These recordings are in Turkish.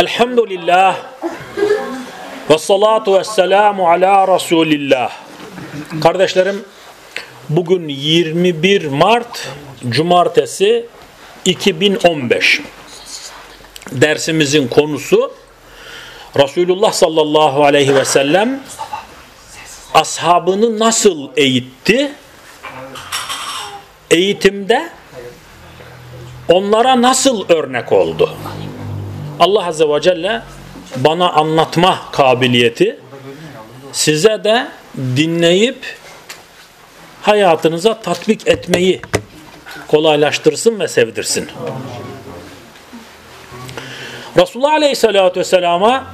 Elhamdülillah ve salatu ve selamu ala Resulillah. Kardeşlerim bugün 21 Mart Cumartesi 2015. Dersimizin konusu Resulullah sallallahu aleyhi ve sellem ashabını nasıl eğitti? Eğitimde onlara nasıl örnek oldu? Allah Azze ve Celle bana anlatma kabiliyeti size de dinleyip hayatınıza tatbik etmeyi kolaylaştırsın ve sevdirsin. Resulullah Aleyhisselatü Vesselam'a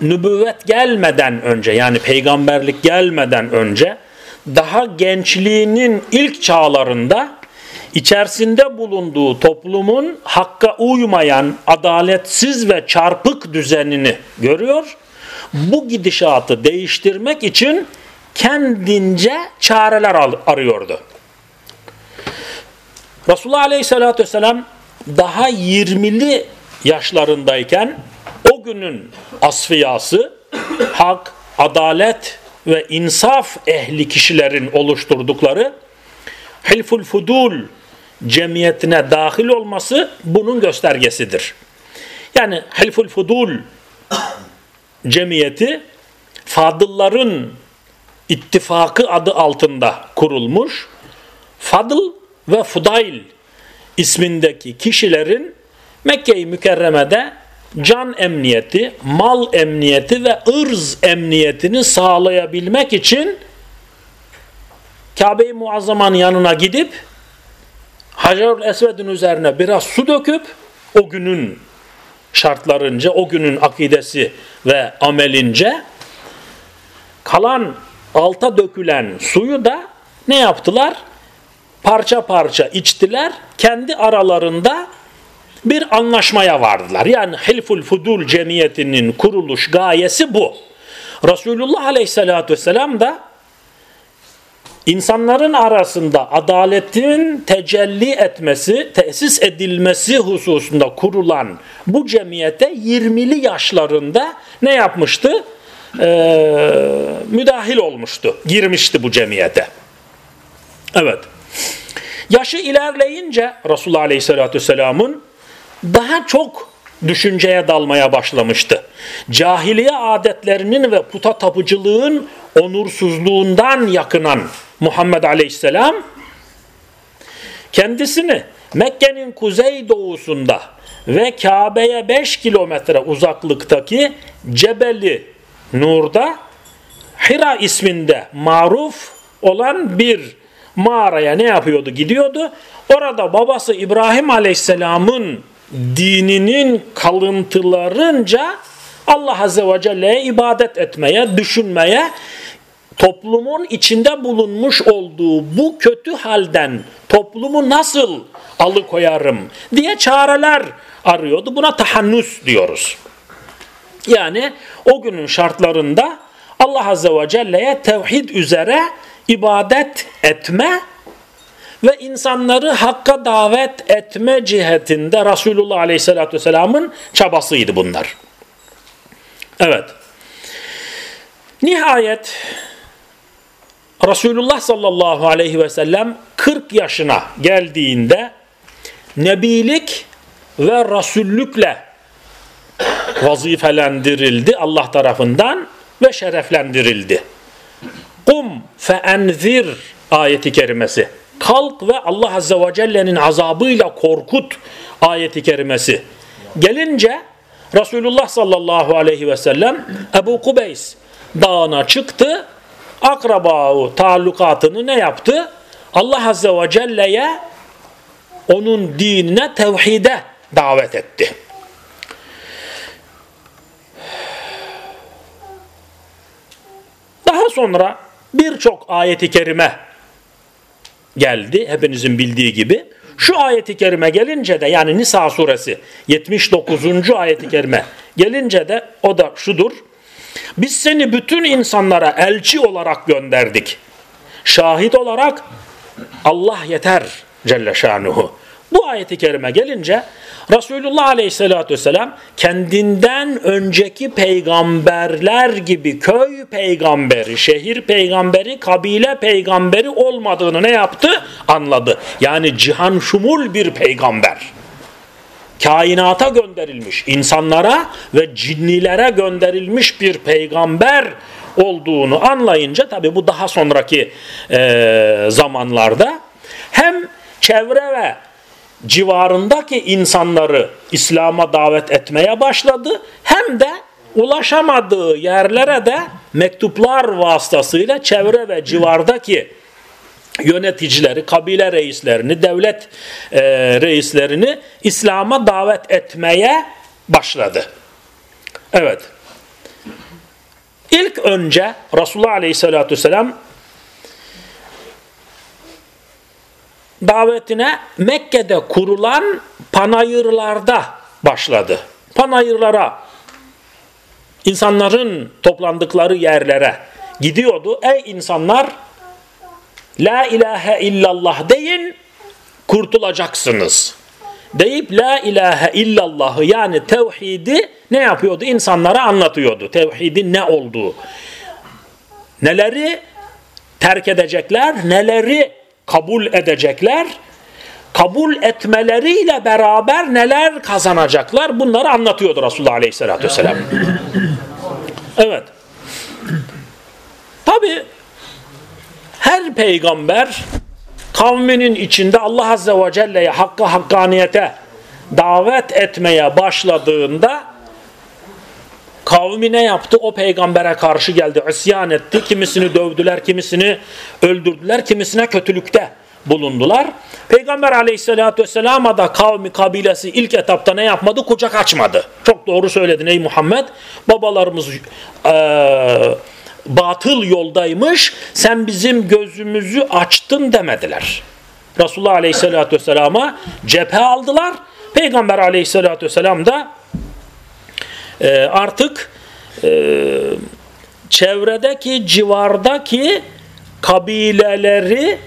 nübüvvet gelmeden önce yani peygamberlik gelmeden önce daha gençliğinin ilk çağlarında içerisinde bulunduğu toplumun hakka uymayan adaletsiz ve çarpık düzenini görüyor. Bu gidişatı değiştirmek için kendince çareler arıyordu. Resulullah Aleyhisselatü Vesselam daha 20'li yaşlarındayken o günün asfiyası hak, adalet ve insaf ehli kişilerin oluşturdukları Hilful Fudul cemiyetine dahil olması bunun göstergesidir. Yani Hilful Fudul cemiyeti Fadılların ittifakı adı altında kurulmuş. Fadıl ve Fudayl ismindeki kişilerin Mekke-i Mükerreme'de can emniyeti, mal emniyeti ve ırz emniyetini sağlayabilmek için Kabe-i Muazzama'nın yanına gidip Hacerül Esved'in üzerine biraz su döküp o günün şartlarınca, o günün akidesi ve amelince kalan alta dökülen suyu da ne yaptılar? Parça parça içtiler. Kendi aralarında bir anlaşmaya vardılar. Yani Hilful Fudul cemiyetinin kuruluş gayesi bu. Resulullah Aleyhisselatü Vesselam da insanların arasında adaletin tecelli etmesi, tesis edilmesi hususunda kurulan bu cemiyete 20'li yaşlarında ne yapmıştı? Ee, müdahil olmuştu, girmişti bu cemiyete. Evet. Yaşı ilerleyince Resulullah Aleyhisselatü Vesselam'ın daha çok düşünceye dalmaya başlamıştı. Cahiliye adetlerinin ve puta tapıcılığın onursuzluğundan yakınan Muhammed Aleyhisselam kendisini Mekke'nin kuzey doğusunda ve Kabe'ye 5 kilometre uzaklıktaki Cebeli Nur'da Hira isminde maruf olan bir mağaraya ne yapıyordu? Gidiyordu. Orada babası İbrahim Aleyhisselam'ın dininin kalıntılarınca Allah Azze ve Celle'ye ibadet etmeye, düşünmeye, toplumun içinde bulunmuş olduğu bu kötü halden toplumu nasıl alıkoyarım diye çareler arıyordu. Buna tahannus diyoruz. Yani o günün şartlarında Allah Azze ve Celle'ye tevhid üzere ibadet etme ve insanları hakka davet etme cihetinde Resulullah Aleyhisselatü Vesselam'ın çabasıydı bunlar. Evet. Nihayet Resulullah sallallahu aleyhi ve sellem 40 yaşına geldiğinde nebilik ve rasullükle vazifelendirildi Allah tarafından ve şereflendirildi. Kum fe enzir ayeti kerimesi. Kalk ve Allah Azze ve Celle'nin azabıyla korkut ayeti kerimesi. Gelince Resulullah sallallahu aleyhi ve sellem Ebu Kubeys dağına çıktı. Akrabağı taallukatını ne yaptı? Allah Azze ve Celle'ye onun dinine tevhide davet etti. Daha sonra birçok ayeti kerime geldi hepinizin bildiği gibi. Şu ayeti kerime gelince de yani Nisa suresi 79. ayeti kerime gelince de o da şudur. Biz seni bütün insanlara elçi olarak gönderdik. Şahit olarak Allah yeter Celle Şanuhu. Bu ayeti kerime gelince Resulullah Aleyhisselatü Vesselam kendinden önceki peygamberler gibi köy peygamberi, şehir peygamberi, kabile peygamberi olmadığını ne yaptı? Anladı. Yani cihan şumul bir peygamber. Kainata gönderilmiş, insanlara ve cinnilere gönderilmiş bir peygamber olduğunu anlayınca tabi bu daha sonraki e, zamanlarda hem çevre ve civarındaki insanları İslam'a davet etmeye başladı hem de ulaşamadığı yerlere de mektuplar vasıtasıyla çevre ve civardaki yöneticileri, kabile reislerini, devlet e, reislerini İslam'a davet etmeye başladı. Evet. İlk önce Resulullah Aleyhisselatü Vesselam davetine Mekke'de kurulan panayırlarda başladı. Panayırlara, insanların toplandıkları yerlere gidiyordu. Ey insanlar La ilahe illallah deyin kurtulacaksınız. Deyip la ilahe illallahı yani tevhidi ne yapıyordu? İnsanlara anlatıyordu. Tevhidin ne olduğu. Neleri terk edecekler, neleri kabul edecekler, kabul etmeleriyle beraber neler kazanacaklar bunları anlatıyordu Resulullah Aleyhisselatü Vesselam. Evet. Tabi her peygamber kavminin içinde Allah Azze ve Celle'ye hakka hakkaniyete davet etmeye başladığında kavmi ne yaptı? O peygambere karşı geldi, isyan etti. Kimisini dövdüler, kimisini öldürdüler, kimisine kötülükte bulundular. Peygamber aleyhissalatü vesselama da kavmi kabilesi ilk etapta ne yapmadı? Kucak açmadı. Çok doğru söyledin ey Muhammed. Babalarımız e, batıl yoldaymış. Sen bizim gözümüzü açtın demediler. Resulullah aleyhissalatü vesselama cephe aldılar. Peygamber aleyhissalatü vesselam da e, artık e, çevredeki, civardaki kabileleri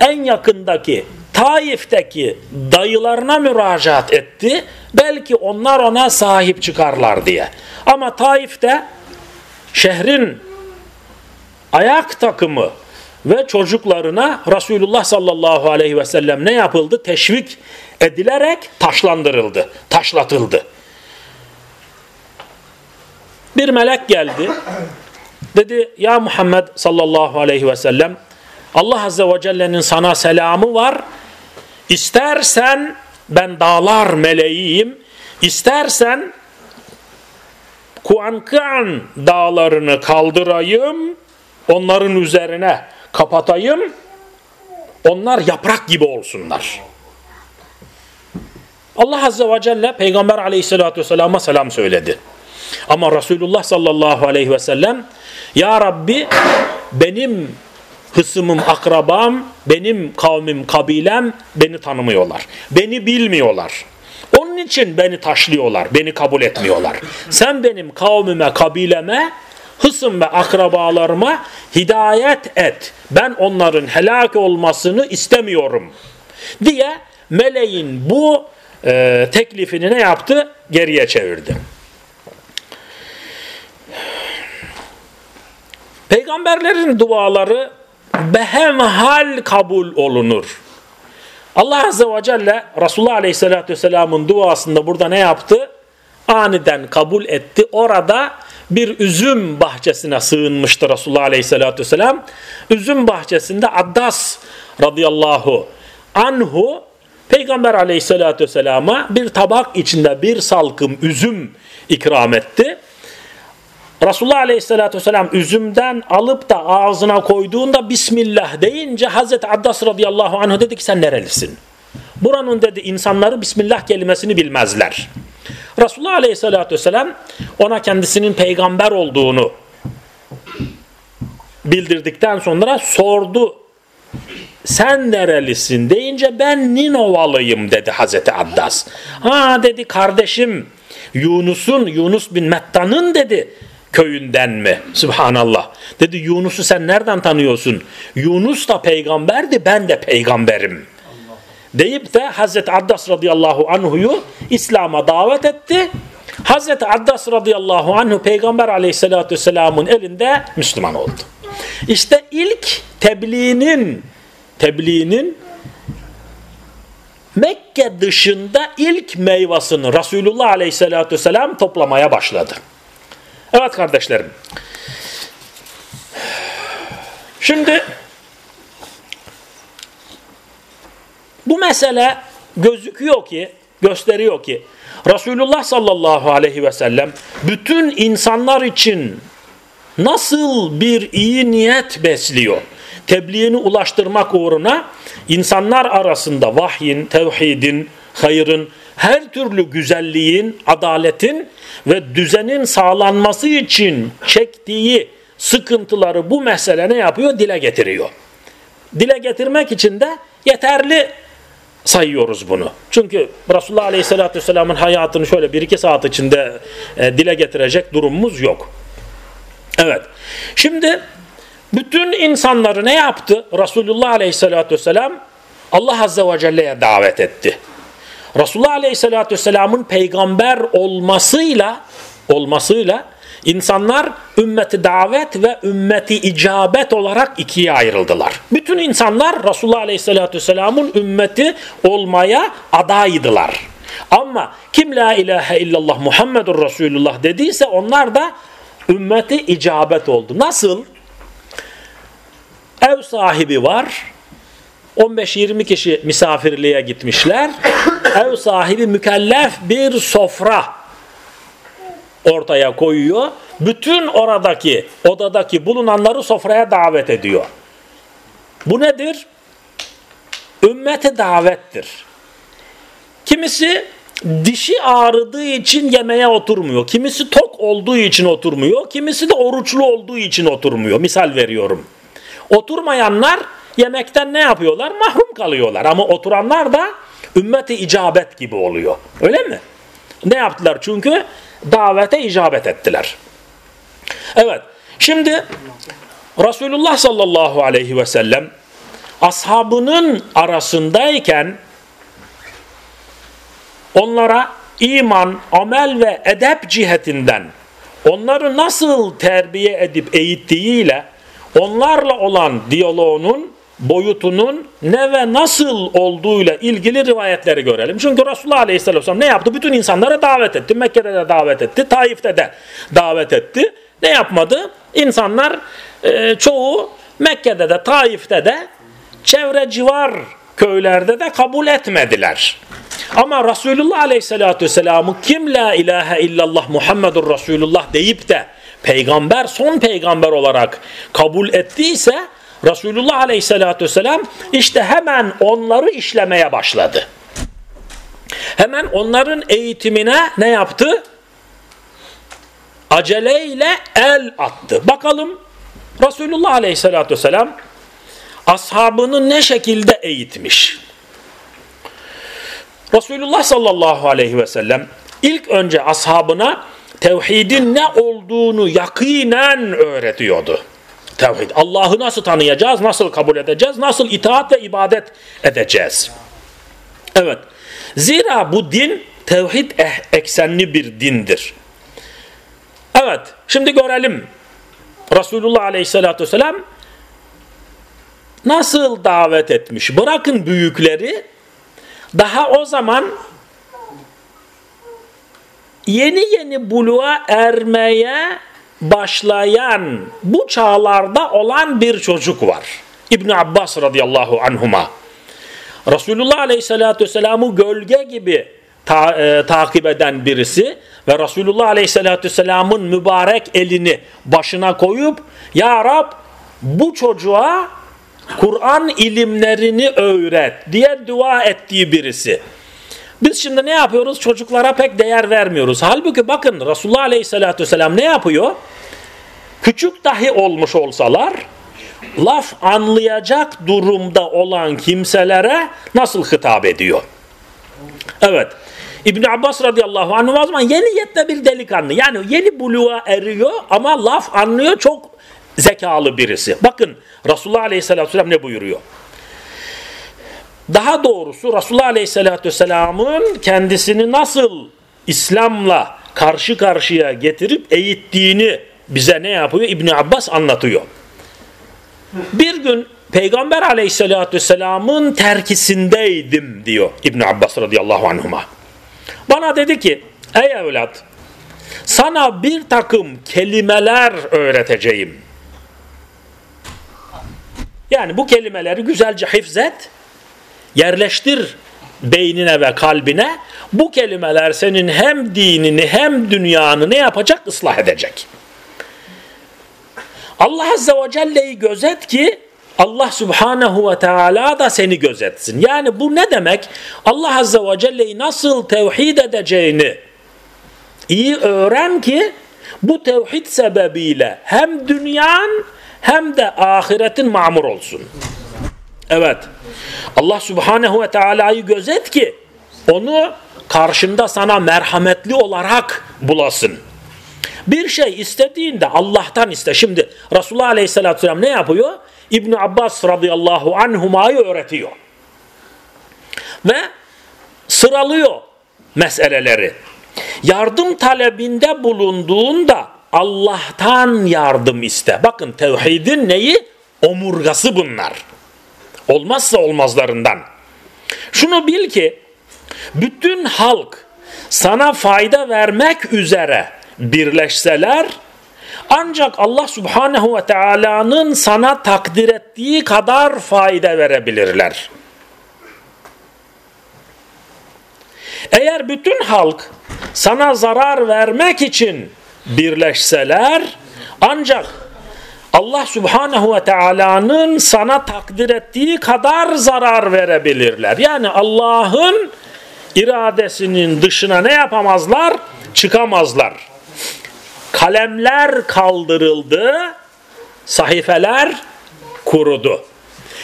en yakındaki Taif'teki dayılarına müracaat etti. Belki onlar ona sahip çıkarlar diye. Ama Taif'te şehrin ayak takımı ve çocuklarına Resulullah sallallahu aleyhi ve sellem ne yapıldı? Teşvik edilerek taşlandırıldı, taşlatıldı. Bir melek geldi. Dedi ya Muhammed sallallahu aleyhi ve sellem Allah azze ve celle'nin sana selamı var. İstersen ben dağlar meleğiyim. İstersen Kuankan dağlarını kaldırayım. Onların üzerine kapatayım. Onlar yaprak gibi olsunlar. Allah Azze ve Celle Peygamber aleyhissalatü vesselam'a selam söyledi. Ama Resulullah sallallahu aleyhi ve sellem Ya Rabbi benim hısımım, akrabam, benim kavmim, kabilem beni tanımıyorlar. Beni bilmiyorlar. Onun için beni taşlıyorlar, beni kabul etmiyorlar. Sen benim kavmime, kabileme, hısım ve akrabalarıma hidayet et. Ben onların helak olmasını istemiyorum. Diye meleğin bu e, teklifini ne yaptı? Geriye çevirdi. Peygamberlerin duaları behemhal kabul olunur. Allah Azze ve Celle Resulullah Aleyhisselatü Vesselam'ın duasında burada ne yaptı? Aniden kabul etti. Orada bir üzüm bahçesine sığınmıştı Resulullah Aleyhisselatü Vesselam. Üzüm bahçesinde Addas radıyallahu anhu Peygamber Aleyhisselatü Vesselam'a bir tabak içinde bir salkım üzüm ikram etti. Resulullah Aleyhisselatü Vesselam üzümden alıp da ağzına koyduğunda Bismillah deyince Hazreti Addas radıyallahu anh dedi ki sen nerelisin? Buranın dedi insanları Bismillah kelimesini bilmezler. Resulullah Aleyhisselatü Vesselam ona kendisinin peygamber olduğunu bildirdikten sonra sordu. Sen nerelisin deyince ben Ninovalıyım dedi Hazreti Addas. Ha dedi kardeşim Yunus'un Yunus bin Mettan'ın dedi köyünden mi? Subhanallah. Dedi Yunus'u sen nereden tanıyorsun? Yunus da peygamberdi ben de peygamberim. deyip de Hazreti Addas radıyallahu anhu'yu İslam'a davet etti. Hazreti Addas radıyallahu anhu Peygamber aleyhissalatü vesselamın elinde Müslüman oldu. İşte ilk tebliğinin tebliğinin Mekke dışında ilk meyvasını Resulullah aleyhissalatü vesselam toplamaya başladı. Evet kardeşlerim. Şimdi bu mesele gözüküyor ki, gösteriyor ki Resulullah sallallahu aleyhi ve sellem bütün insanlar için nasıl bir iyi niyet besliyor? Tebliğini ulaştırmak uğruna insanlar arasında vahyin, tevhidin, hayırın, her türlü güzelliğin, adaletin ve düzenin sağlanması için çektiği sıkıntıları bu mesele ne yapıyor? Dile getiriyor. Dile getirmek için de yeterli sayıyoruz bunu. Çünkü Resulullah Aleyhisselatü Vesselam'ın hayatını şöyle bir iki saat içinde e, dile getirecek durumumuz yok. Evet. Şimdi bütün insanları ne yaptı? Resulullah Aleyhisselatü Vesselam Allah Azze ve Celle'ye davet etti. Resulullah Aleyhisselatü Vesselam'ın peygamber olmasıyla olmasıyla insanlar ümmeti davet ve ümmeti icabet olarak ikiye ayrıldılar. Bütün insanlar Resulullah Aleyhisselatü Vesselam'ın ümmeti olmaya adaydılar. Ama kim la ilahe illallah Muhammedur Resulullah dediyse onlar da ümmeti icabet oldu. Nasıl? Ev sahibi var. 15-20 kişi misafirliğe gitmişler. Ev sahibi mükellef bir sofra ortaya koyuyor. Bütün oradaki odadaki bulunanları sofraya davet ediyor. Bu nedir? Ümmete davettir. Kimisi dişi ağrıdığı için yemeğe oturmuyor. Kimisi tok olduğu için oturmuyor. Kimisi de oruçlu olduğu için oturmuyor. Misal veriyorum. Oturmayanlar yemekten ne yapıyorlar? Mahrum kalıyorlar. Ama oturanlar da ümmeti icabet gibi oluyor. Öyle mi? Ne yaptılar? Çünkü davete icabet ettiler. Evet. Şimdi Resulullah sallallahu aleyhi ve sellem ashabının arasındayken onlara iman, amel ve edep cihetinden onları nasıl terbiye edip eğittiğiyle onlarla olan diyaloğunun boyutunun ne ve nasıl olduğuyla ilgili rivayetleri görelim. Çünkü Resulullah Aleyhisselam ne yaptı? Bütün insanlara davet etti. Mekke'de de davet etti. Taif'te de davet etti. Ne yapmadı? İnsanlar e, çoğu Mekke'de de Taif'te de çevre civar köylerde de kabul etmediler. Ama Resulullah Aleyhisselatü Vesselam'ı kim la ilahe illallah Muhammedur Resulullah deyip de peygamber son peygamber olarak kabul ettiyse Resulullah Aleyhisselatü Vesselam işte hemen onları işlemeye başladı. Hemen onların eğitimine ne yaptı? Aceleyle el attı. Bakalım Resulullah Aleyhisselatü Vesselam ashabını ne şekilde eğitmiş? Resulullah sallallahu aleyhi ve sellem ilk önce ashabına tevhidin ne olduğunu yakinen öğretiyordu. Tevhid. Allah'ı nasıl tanıyacağız, nasıl kabul edeceğiz, nasıl itaat ve ibadet edeceğiz. Evet. Zira bu din tevhid eh, eksenli bir dindir. Evet. Şimdi görelim. Resulullah Aleyhisselatü Vesselam nasıl davet etmiş? Bırakın büyükleri daha o zaman yeni yeni buluğa ermeye başlayan bu çağlarda olan bir çocuk var. İbn Abbas radıyallahu anhuma. Resulullah aleyhissalatü vesselam'ı gölge gibi ta, e, takip eden birisi ve Resulullah aleyhissalatü vesselam'ın mübarek elini başına koyup Ya Rab bu çocuğa Kur'an ilimlerini öğret diye dua ettiği birisi. Biz şimdi ne yapıyoruz? Çocuklara pek değer vermiyoruz. Halbuki bakın Resulullah Aleyhisselatü Vesselam ne yapıyor? Küçük dahi olmuş olsalar laf anlayacak durumda olan kimselere nasıl hitap ediyor? Evet. İbn Abbas radıyallahu anh o zaman yeni yetme bir delikanlı. Yani yeni buluğa eriyor ama laf anlıyor çok zekalı birisi. Bakın Resulullah aleyhisselatü vesselam ne buyuruyor? Daha doğrusu Resulullah Aleyhisselatü Vesselam'ın kendisini nasıl İslam'la karşı karşıya getirip eğittiğini bize ne yapıyor? İbni Abbas anlatıyor. Bir gün Peygamber aleyhissalatü vesselamın terkisindeydim diyor İbn Abbas radıyallahu anhuma. Bana dedi ki ey evlat sana bir takım kelimeler öğreteceğim. Yani bu kelimeleri güzelce hifzet, yerleştir beynine ve kalbine. Bu kelimeler senin hem dinini hem dünyanı ne yapacak? ıslah edecek. Allah Azze ve Celle'yi gözet ki Allah Subhanahu ve Teala da seni gözetsin. Yani bu ne demek? Allah Azze ve Celle'yi nasıl tevhid edeceğini iyi öğren ki bu tevhid sebebiyle hem dünyan hem de ahiretin mamur olsun. Evet. Allah Subhanahu ve Teala'yı gözet ki onu karşında sana merhametli olarak bulasın. Bir şey istediğinde Allah'tan iste. Şimdi Resulullah Aleyhisselatü Vesselam ne yapıyor? İbn Abbas radıyallahu anhumayı öğretiyor. Ve sıralıyor meseleleri. Yardım talebinde bulunduğunda Allah'tan yardım iste. Bakın tevhidin neyi? Omurgası bunlar. Olmazsa olmazlarından. Şunu bil ki bütün halk sana fayda vermek üzere birleşseler ancak Allah subhanehu ve teala'nın sana takdir ettiği kadar fayda verebilirler. Eğer bütün halk sana zarar vermek için birleşseler ancak Allah subhanehu ve teala'nın sana takdir ettiği kadar zarar verebilirler. Yani Allah'ın iradesinin dışına ne yapamazlar? Çıkamazlar kalemler kaldırıldı, sahifeler kurudu.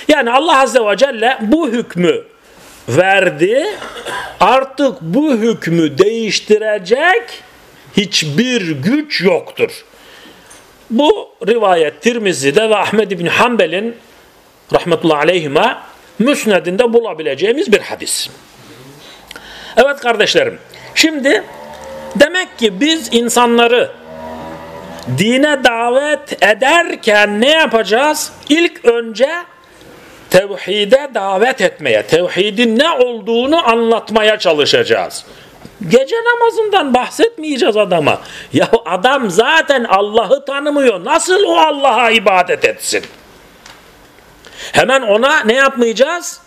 Yani Allah Azze ve Celle bu hükmü verdi. Artık bu hükmü değiştirecek hiçbir güç yoktur. Bu rivayet Tirmizi'de ve Ahmed İbni Hanbel'in rahmetullahi aleyhime müsnedinde bulabileceğimiz bir hadis. Evet kardeşlerim, şimdi demek ki biz insanları dine davet ederken ne yapacağız? İlk önce tevhide davet etmeye, tevhidin ne olduğunu anlatmaya çalışacağız. Gece namazından bahsetmeyeceğiz adama. Ya adam zaten Allah'ı tanımıyor. Nasıl o Allah'a ibadet etsin? Hemen ona ne yapmayacağız?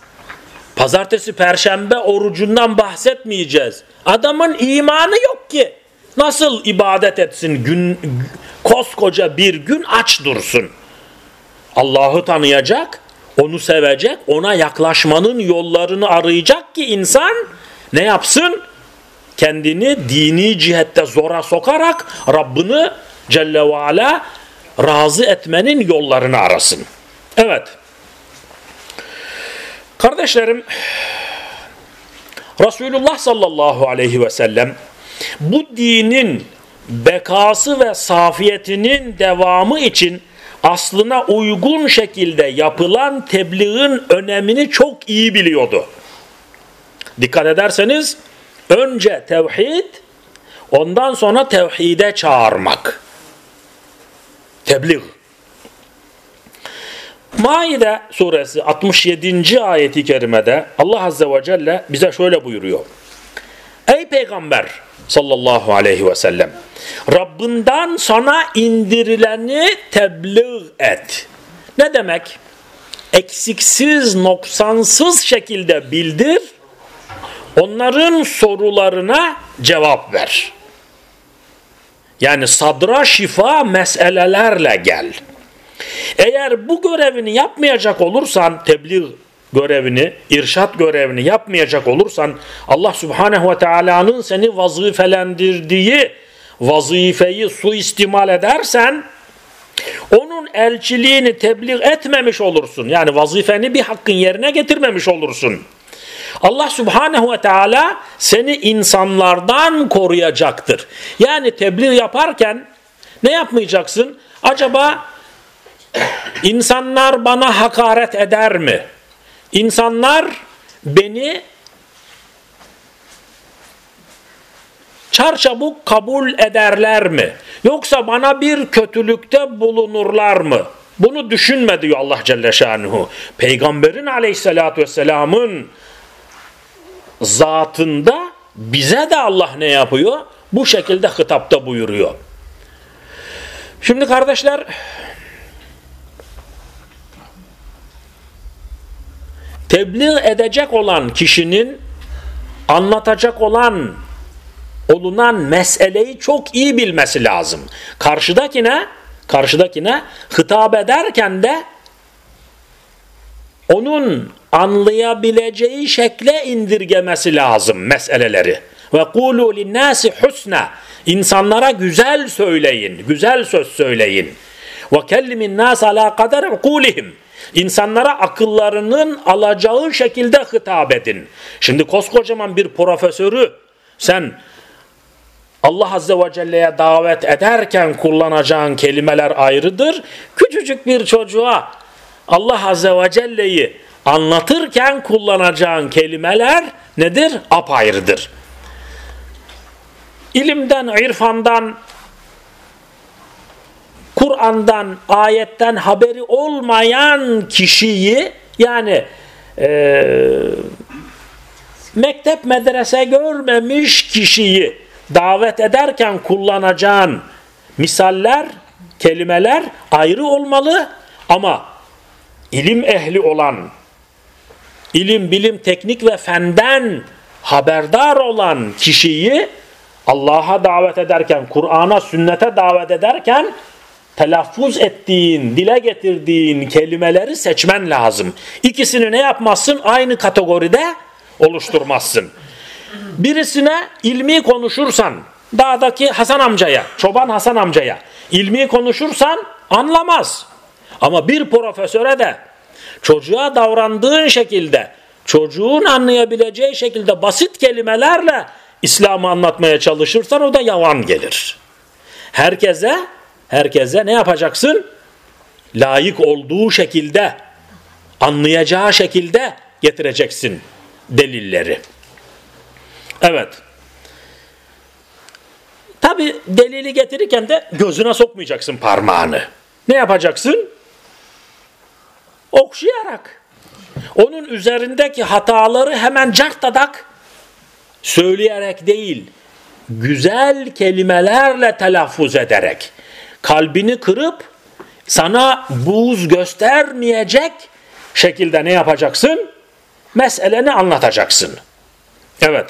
Pazartesi, perşembe orucundan bahsetmeyeceğiz. Adamın imanı yok ki. Nasıl ibadet etsin gün koskoca bir gün aç dursun. Allah'ı tanıyacak, onu sevecek, ona yaklaşmanın yollarını arayacak ki insan ne yapsın? Kendini dini cihette zora sokarak Rabbini Celle ve Ala razı etmenin yollarını arasın. Evet. Kardeşlerim Resulullah sallallahu aleyhi ve sellem bu dinin bekası ve safiyetinin devamı için aslına uygun şekilde yapılan tebliğin önemini çok iyi biliyordu. Dikkat ederseniz önce tevhid ondan sonra tevhide çağırmak. Tebliğ. Maide suresi 67. ayeti kerimede Allah Azze ve Celle bize şöyle buyuruyor. Ey peygamber sallallahu aleyhi ve sellem Rabbinden sana indirileni tebliğ et. Ne demek? Eksiksiz, noksansız şekilde bildir. Onların sorularına cevap ver. Yani sadra şifa meselelerle gel. Eğer bu görevini yapmayacak olursan tebliğ görevini, irşat görevini yapmayacak olursan Allah Subhanahu ve Teala'nın seni vazifelendirdiği vazifeyi suistimal edersen onun elçiliğini tebliğ etmemiş olursun. Yani vazifeni bir hakkın yerine getirmemiş olursun. Allah Subhanahu ve Teala seni insanlardan koruyacaktır. Yani tebliğ yaparken ne yapmayacaksın? Acaba insanlar bana hakaret eder mi? İnsanlar beni çarçabuk kabul ederler mi? Yoksa bana bir kötülükte bulunurlar mı? Bunu düşünme diyor Allah Celle Şanuhu. Peygamberin aleyhissalatü vesselamın zatında bize de Allah ne yapıyor? Bu şekilde hitapta buyuruyor. Şimdi kardeşler tebliğ edecek olan kişinin anlatacak olan olunan meseleyi çok iyi bilmesi lazım. Karşıdakine karşıdakine hitap ederken de onun anlayabileceği şekle indirgemesi lazım meseleleri. Ve kulu linnâsi husna. İnsanlara güzel söyleyin, güzel söz söyleyin. Ve kellimin nas ala kadar ukulihim. İnsanlara akıllarının alacağı şekilde hitap edin. Şimdi koskocaman bir profesörü sen Allah Azze ve Celle'ye davet ederken kullanacağın kelimeler ayrıdır. Küçücük bir çocuğa Allah Azze ve Celle'yi anlatırken kullanacağın kelimeler nedir? Apayrıdır. İlimden, irfandan, Kur'an'dan, ayetten haberi olmayan kişiyi yani e, mektep medrese görmemiş kişiyi davet ederken kullanacağın misaller, kelimeler ayrı olmalı ama ilim ehli olan, ilim, bilim, teknik ve fenden haberdar olan kişiyi Allah'a davet ederken, Kur'an'a, sünnete davet ederken telaffuz ettiğin, dile getirdiğin kelimeleri seçmen lazım. İkisini ne yapmazsın? Aynı kategoride oluşturmazsın. Birisine ilmi konuşursan, dağdaki Hasan amcaya, çoban Hasan amcaya ilmi konuşursan anlamaz. Ama bir profesöre de çocuğa davrandığın şekilde, çocuğun anlayabileceği şekilde basit kelimelerle İslam'ı anlatmaya çalışırsan o da yavan gelir. Herkese, herkese ne yapacaksın? Layık olduğu şekilde, anlayacağı şekilde getireceksin delilleri. Evet. Tabi delili getirirken de gözüne sokmayacaksın parmağını. Ne yapacaksın? Okşayarak. Onun üzerindeki hataları hemen carttadak söyleyerek değil, güzel kelimelerle telaffuz ederek, kalbini kırıp sana buz göstermeyecek şekilde ne yapacaksın? Meseleni anlatacaksın. Evet.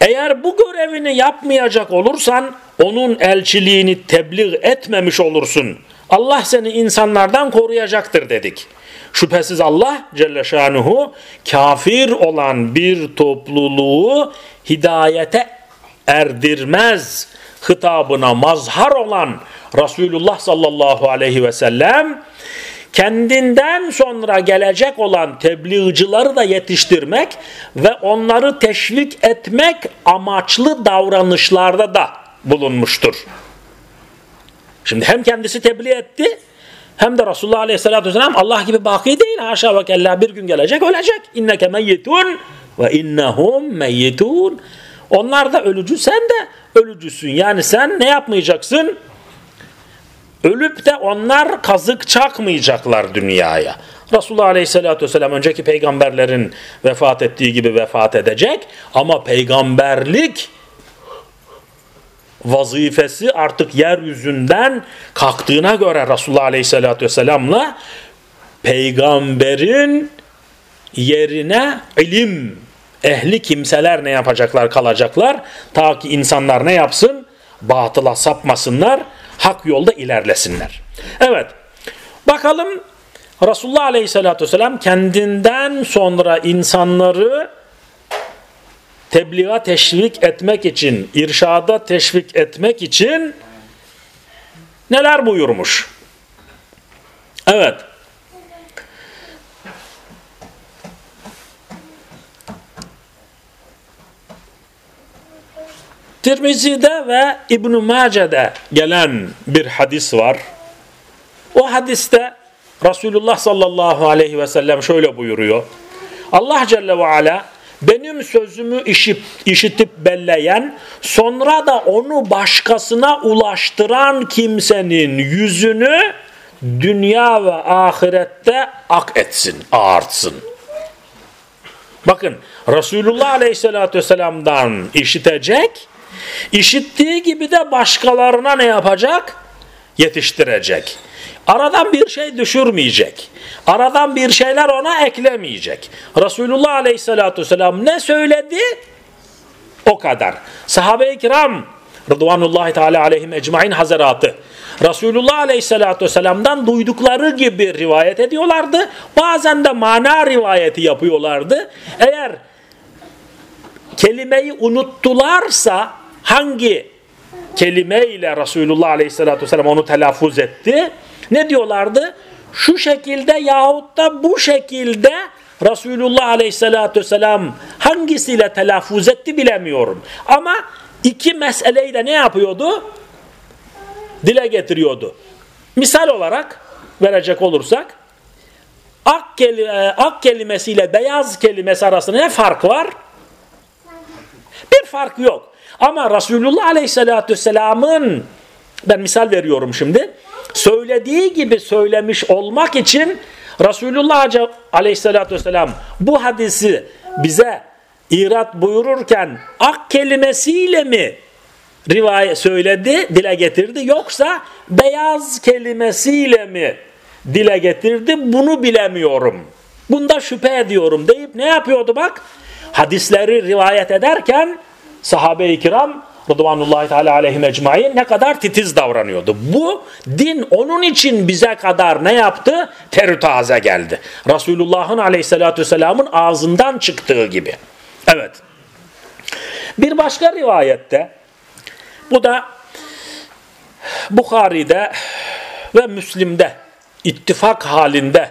Eğer bu görevini yapmayacak olursan onun elçiliğini tebliğ etmemiş olursun. Allah seni insanlardan koruyacaktır dedik. Şüphesiz Allah Celle Şanuhu kafir olan bir topluluğu hidayete erdirmez hitabına mazhar olan Resulullah sallallahu aleyhi ve sellem kendinden sonra gelecek olan tebliğcileri da yetiştirmek ve onları teşvik etmek amaçlı davranışlarda da bulunmuştur. Şimdi hem kendisi tebliğ etti hem de Resulullah Aleyhisselatü Vesselam Allah gibi baki değil. Haşa ve kella bir gün gelecek ölecek. İnneke meyyitun ve innehum meyyitun. Onlar da ölücü sen de ölücüsün. Yani sen ne yapmayacaksın? Ölüp de onlar kazık çakmayacaklar dünyaya. Resulullah Aleyhisselatü Vesselam önceki peygamberlerin vefat ettiği gibi vefat edecek. Ama peygamberlik vazifesi artık yeryüzünden kalktığına göre Resulullah Aleyhisselatü Vesselam'la peygamberin yerine ilim ehli kimseler ne yapacaklar kalacaklar ta ki insanlar ne yapsın batıla sapmasınlar hak yolda ilerlesinler. Evet bakalım Resulullah Aleyhisselatü Vesselam kendinden sonra insanları tebliğa teşvik etmek için, irşada teşvik etmek için neler buyurmuş? Evet. Tirmizi'de ve İbn-i Mace'de gelen bir hadis var. O hadiste Resulullah sallallahu aleyhi ve sellem şöyle buyuruyor. Allah Celle ve Ala benim sözümü işip, işitip belleyen sonra da onu başkasına ulaştıran kimsenin yüzünü dünya ve ahirette ak etsin, ağartsın. Bakın Resulullah Aleyhisselatü Vesselam'dan işitecek, işittiği gibi de başkalarına ne yapacak? Yetiştirecek. Aradan bir şey düşürmeyecek. Aradan bir şeyler ona eklemeyecek. Resulullah Aleyhisselatü Vesselam ne söyledi? O kadar. Sahabe-i kiram Rıdvanullahi Teala aleyhim ecmain hazaratı Resulullah Aleyhisselatü Vesselam'dan duydukları gibi rivayet ediyorlardı. Bazen de mana rivayeti yapıyorlardı. Eğer kelimeyi unuttularsa hangi kelime ile Resulullah Aleyhisselatü Vesselam onu telaffuz etti? Ne diyorlardı? Şu şekilde yahut da bu şekilde Resulullah Aleyhisselatü Vesselam hangisiyle telaffuz etti bilemiyorum. Ama iki meseleyi de ne yapıyordu? Dile getiriyordu. Misal olarak verecek olursak ak, kelime, ak kelimesiyle beyaz kelimesi arasında ne fark var? Bir fark yok. Ama Resulullah Aleyhisselatü Vesselam'ın ben misal veriyorum şimdi. Söylediği gibi söylemiş olmak için Resulullah Aleyhisselatü Vesselam bu hadisi bize irat buyururken ak kelimesiyle mi rivayet söyledi, dile getirdi yoksa beyaz kelimesiyle mi dile getirdi bunu bilemiyorum. Bunda şüphe ediyorum deyip ne yapıyordu bak? Hadisleri rivayet ederken sahabe-i kiram Rıdvanullahi Teala aleyhim ecmain ne kadar titiz davranıyordu. Bu din onun için bize kadar ne yaptı? Terü taze geldi. Resulullah'ın aleyhissalatü vesselamın ağzından çıktığı gibi. Evet. Bir başka rivayette bu da Bukhari'de ve Müslim'de ittifak halinde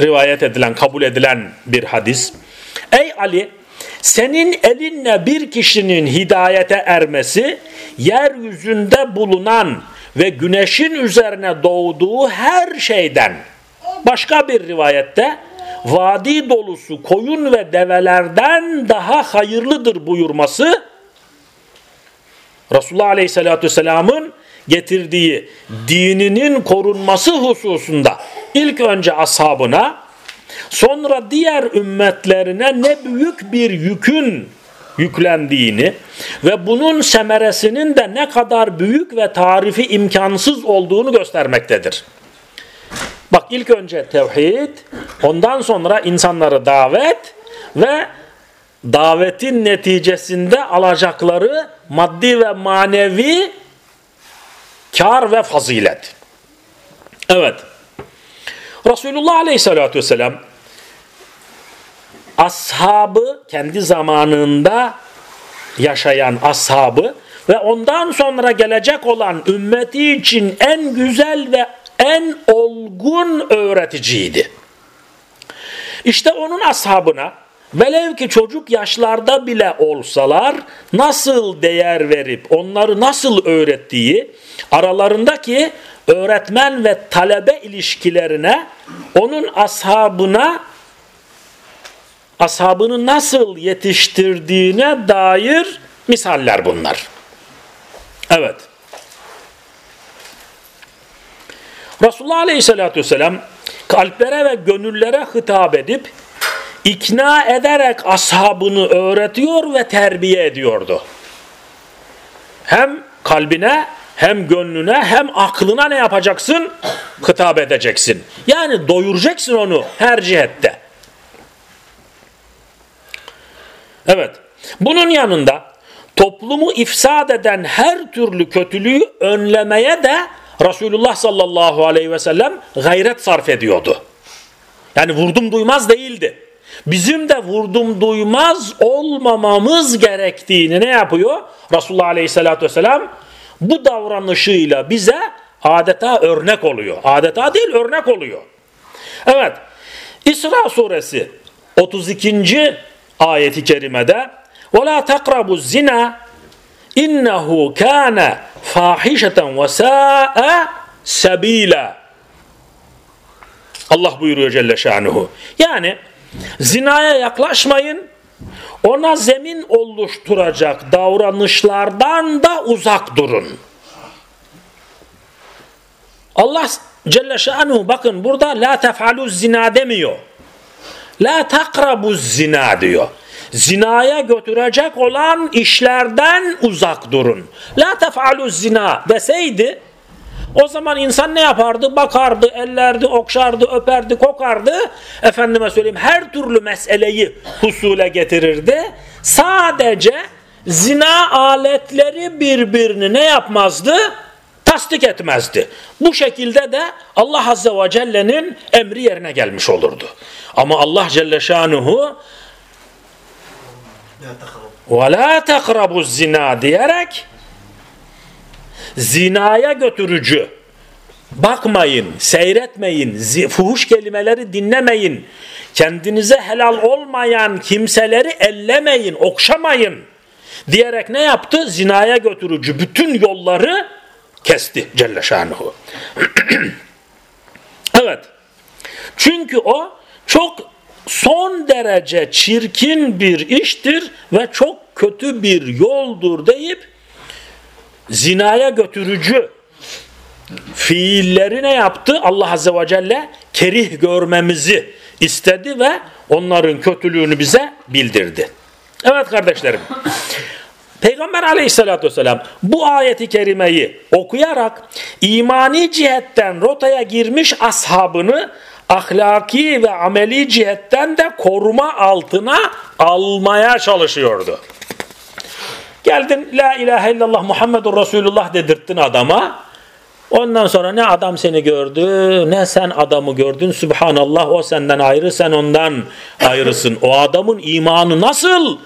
rivayet edilen, kabul edilen bir hadis. Ey Ali senin elinle bir kişinin hidayete ermesi, yeryüzünde bulunan ve güneşin üzerine doğduğu her şeyden, başka bir rivayette, vadi dolusu koyun ve develerden daha hayırlıdır buyurması, Resulullah Aleyhisselatü Vesselam'ın getirdiği dininin korunması hususunda ilk önce ashabına, sonra diğer ümmetlerine ne büyük bir yükün yüklendiğini ve bunun semeresinin de ne kadar büyük ve tarifi imkansız olduğunu göstermektedir. Bak ilk önce tevhid, ondan sonra insanları davet ve davetin neticesinde alacakları maddi ve manevi kar ve fazilet. Evet. Resulullah Aleyhisselatü Vesselam ashabı kendi zamanında yaşayan ashabı ve ondan sonra gelecek olan ümmeti için en güzel ve en olgun öğreticiydi. İşte onun ashabına velev ki çocuk yaşlarda bile olsalar nasıl değer verip onları nasıl öğrettiği aralarındaki öğretmen ve talebe ilişkilerine onun ashabına ashabını nasıl yetiştirdiğine dair misaller bunlar. Evet. Resulullah Aleyhisselatü Vesselam kalplere ve gönüllere hitap edip ikna ederek ashabını öğretiyor ve terbiye ediyordu. Hem kalbine hem gönlüne hem aklına ne yapacaksın? Hitap edeceksin. Yani doyuracaksın onu her cihette. Evet. Bunun yanında toplumu ifsad eden her türlü kötülüğü önlemeye de Resulullah sallallahu aleyhi ve sellem gayret sarf ediyordu. Yani vurdum duymaz değildi. Bizim de vurdum duymaz olmamamız gerektiğini ne yapıyor? Resulullah aleyhissalatü vesselam bu davranışıyla bize adeta örnek oluyor. Adeta değil örnek oluyor. Evet. İsra suresi 32. ayeti kerimede وَلَا تَقْرَبُوا الزِّنَا اِنَّهُ كَانَ فَاحِشَةً وَسَاءَ سَب۪يلًا Allah buyuruyor Celle Şanuhu. Yani zinaya yaklaşmayın. Ona zemin oluşturacak davranışlardan da uzak durun. Allah Celle Şanuhu bakın burada la tef'alu zina demiyor. La takrabu zina diyor. Zinaya götürecek olan işlerden uzak durun. La tef'alu zina deseydi o zaman insan ne yapardı? Bakardı, ellerdi, okşardı, öperdi, kokardı. Efendime söyleyeyim her türlü meseleyi husule getirirdi. Sadece zina aletleri birbirini ne yapmazdı? Tasdik etmezdi. Bu şekilde de Allah Azze ve Celle'nin emri yerine gelmiş olurdu. Ama Allah Celle Şanuhu وَلَا تَقْرَبُ zina diyerek zinaya götürücü bakmayın, seyretmeyin, fuhuş kelimeleri dinlemeyin, kendinize helal olmayan kimseleri ellemeyin, okşamayın diyerek ne yaptı? Zinaya götürücü bütün yolları kesti Celle Şanuhu. evet. Çünkü o çok son derece çirkin bir iştir ve çok kötü bir yoldur deyip zinaya götürücü fiilleri ne yaptı? Allah Azze ve Celle kerih görmemizi istedi ve onların kötülüğünü bize bildirdi. Evet kardeşlerim. Peygamber aleyhissalatü vesselam bu ayeti kerimeyi okuyarak imani cihetten rotaya girmiş ashabını ahlaki ve ameli cihetten de koruma altına almaya çalışıyordu. Geldin la ilahe illallah Muhammedur Resulullah dedirttin adama. Ondan sonra ne adam seni gördü ne sen adamı gördün. Subhanallah o senden ayrı sen ondan ayrısın. O adamın imanı nasıl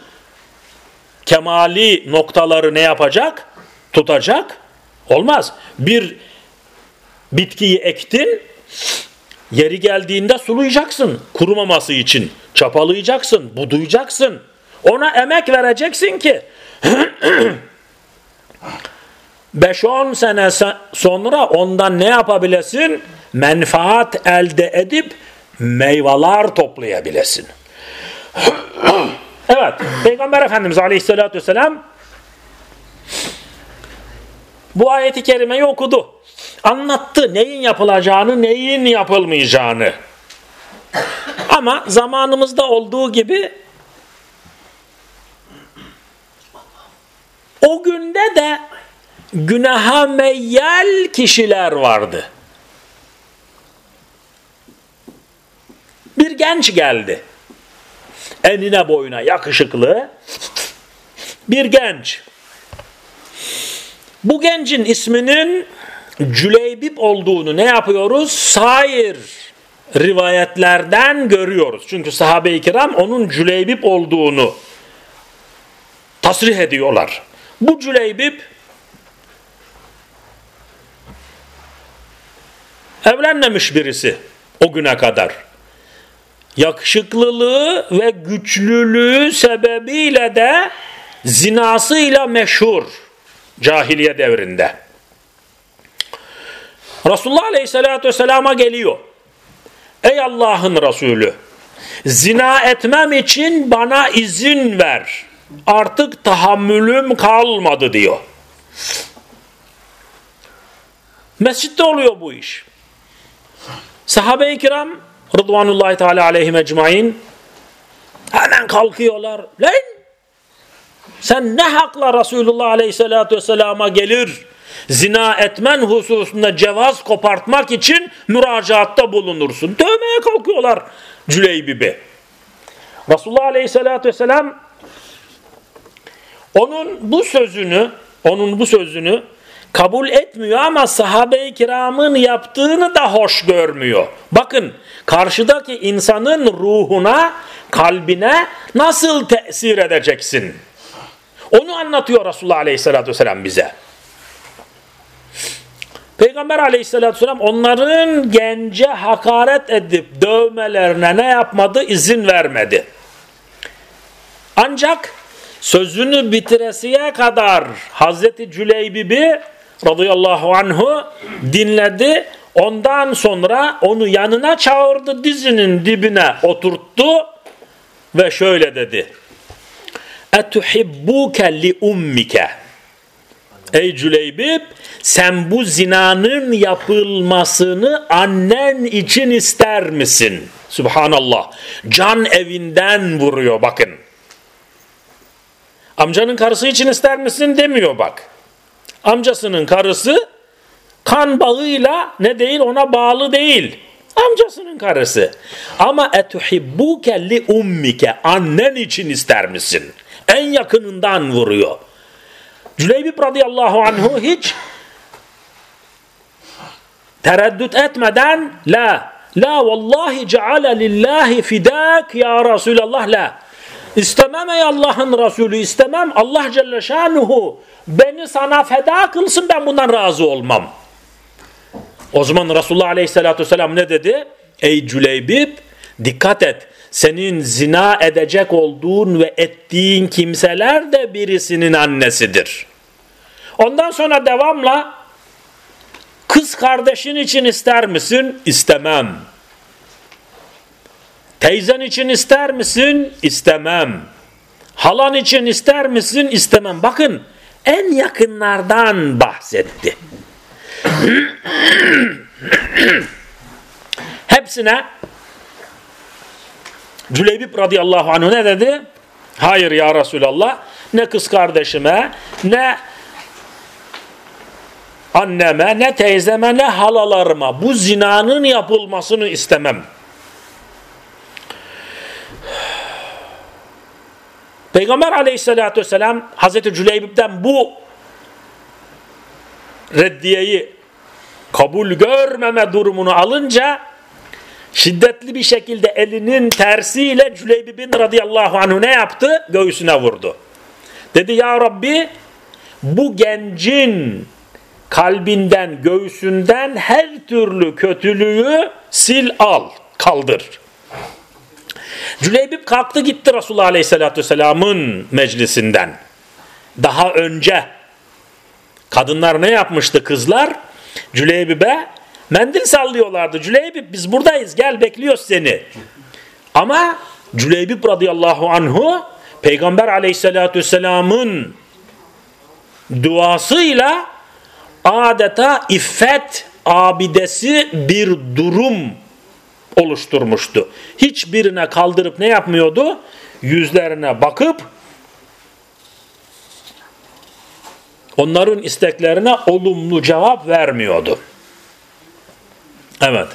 kemali noktaları ne yapacak? Tutacak? Olmaz. Bir bitkiyi ektin yeri geldiğinde sulayacaksın kurumaması için. Çapalayacaksın, buduyacaksın. Ona emek vereceksin ki 5-10 sene sonra ondan ne yapabilesin? Menfaat elde edip meyveler toplayabilesin. evet, Peygamber Efendimiz Aleyhisselatü Vesselam bu ayeti kerimeyi okudu. Anlattı neyin yapılacağını, neyin yapılmayacağını. Ama zamanımızda olduğu gibi O günde de günaha meyyal kişiler vardı. Bir genç geldi. Enine boyuna yakışıklı bir genç. Bu gencin isminin Cüleybip olduğunu ne yapıyoruz? Sair rivayetlerden görüyoruz. Çünkü sahabe-i kiram onun Cüleybip olduğunu tasrih ediyorlar. Bu Cüleybib evlenmemiş birisi o güne kadar. Yakışıklılığı ve güçlülüğü sebebiyle de zinasıyla meşhur cahiliye devrinde. Resulullah Aleyhisselatü Vesselam'a geliyor. Ey Allah'ın Resulü zina etmem için bana izin ver artık tahammülüm kalmadı diyor. Mescitte oluyor bu iş. Sahabe-i kiram Rıdvanullahi Teala aleyhim ecmain hemen kalkıyorlar. Lan sen ne hakla Resulullah Aleyhisselatü Vesselam'a gelir zina etmen hususunda cevaz kopartmak için müracaatta bulunursun. Dövmeye kalkıyorlar Cüleybib'i. Resulullah Aleyhisselatü Vesselam onun bu sözünü, onun bu sözünü kabul etmiyor ama sahabe-i kiramın yaptığını da hoş görmüyor. Bakın karşıdaki insanın ruhuna, kalbine nasıl tesir edeceksin? Onu anlatıyor Resulullah Aleyhisselatü Vesselam bize. Peygamber Aleyhisselatü Vesselam onların gence hakaret edip dövmelerine ne yapmadı? İzin vermedi. Ancak sözünü bitiresiye kadar Hazreti Cüleybib'i radıyallahu anhu dinledi. Ondan sonra onu yanına çağırdı, dizinin dibine oturttu ve şöyle dedi. Etuhibbuke li ummike. Ey Cüleybib sen bu zinanın yapılmasını annen için ister misin? Subhanallah. Can evinden vuruyor bakın. Amcanın karısı için ister misin demiyor bak. Amcasının karısı kan bağıyla ne değil ona bağlı değil. Amcasının karısı. Ama etuhibbuke li ummike annen için ister misin? En yakınından vuruyor. Cüleybib radıyallahu anhu hiç tereddüt etmeden la la vallahi ceale lillahi fidak ya Resulallah la istemem ey Allah'ın Resulü istemem Allah Celle Şanuhu beni sana feda kılsın ben bundan razı olmam. O zaman Resulullah Aleyhisselatü Vesselam ne dedi? Ey Cüleybib dikkat et senin zina edecek olduğun ve ettiğin kimseler de birisinin annesidir. Ondan sonra devamla kız kardeşin için ister misin? İstemem. Teyzen için ister misin? İstemem. Halan için ister misin? İstemem. Bakın en yakınlardan bahsetti. Hepsine Cüleybib radıyallahu anh ne dedi? Hayır ya Resulallah ne kız kardeşime ne anneme ne teyzeme ne halalarıma bu zinanın yapılmasını istemem. Peygamber aleyhissalatü vesselam Hazreti Cüleybib'den bu reddiyeyi kabul görmeme durumunu alınca şiddetli bir şekilde elinin tersiyle Cüleybib'in radıyallahu anhu ne yaptı? Göğsüne vurdu. Dedi ya Rabbi bu gencin kalbinden, göğsünden her türlü kötülüğü sil al, kaldır. Cüleybib kalktı gitti Resulullah Aleyhisselatü Vesselam'ın meclisinden. Daha önce kadınlar ne yapmıştı kızlar? Cüleybib'e mendil sallıyorlardı. Cüleybib biz buradayız gel bekliyoruz seni. Ama Cüleybib radıyallahu anhu Peygamber aleyhissalatü vesselamın duasıyla adeta iffet abidesi bir durum oluşturmuştu. Hiçbirine kaldırıp ne yapmıyordu? Yüzlerine bakıp onların isteklerine olumlu cevap vermiyordu. Evet.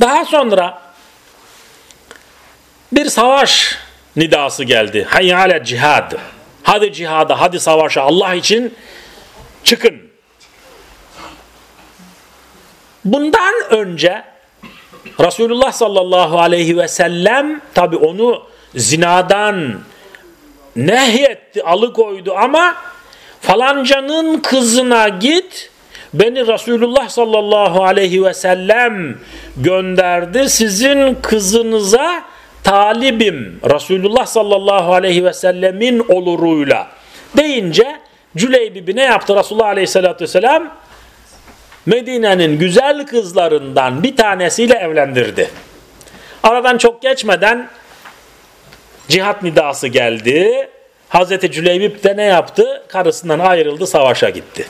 Daha sonra bir savaş nidası geldi. Hayyale cihad. Hadi cihada, hadi savaşa Allah için çıkın. Bundan önce Resulullah sallallahu aleyhi ve sellem tabi onu zinadan nehyetti, alıkoydu ama falancanın kızına git beni Resulullah sallallahu aleyhi ve sellem gönderdi sizin kızınıza talibim Resulullah sallallahu aleyhi ve sellemin oluruyla deyince Cüleybibi ne yaptı Resulullah aleyhissalatü vesselam? Medine'nin güzel kızlarından bir tanesiyle evlendirdi. Aradan çok geçmeden cihat nidası geldi. Hazreti Cüleybib de ne yaptı? Karısından ayrıldı, savaşa gitti.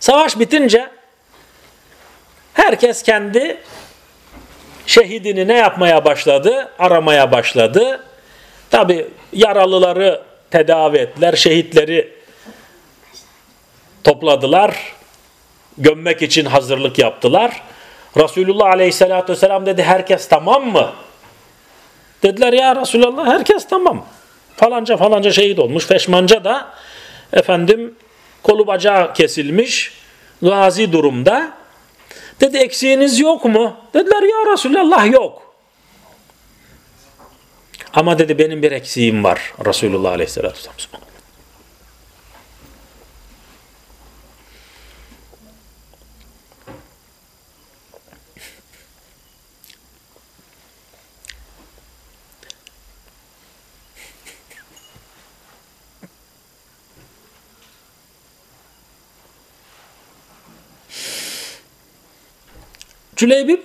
Savaş bitince herkes kendi şehidini ne yapmaya başladı? Aramaya başladı. Tabi yaralıları tedavi ettiler, şehitleri topladılar, gömmek için hazırlık yaptılar. Resulullah aleyhissalatü vesselam dedi herkes tamam mı? Dediler ya Resulallah herkes tamam. Falanca falanca şehit olmuş. Feşmanca da efendim kolu bacağı kesilmiş. Gazi durumda. Dedi eksiğiniz yok mu? Dediler ya Resulallah yok. Ama dedi benim bir eksiğim var Resulullah Aleyhisselatü Vesselam. Cüleybib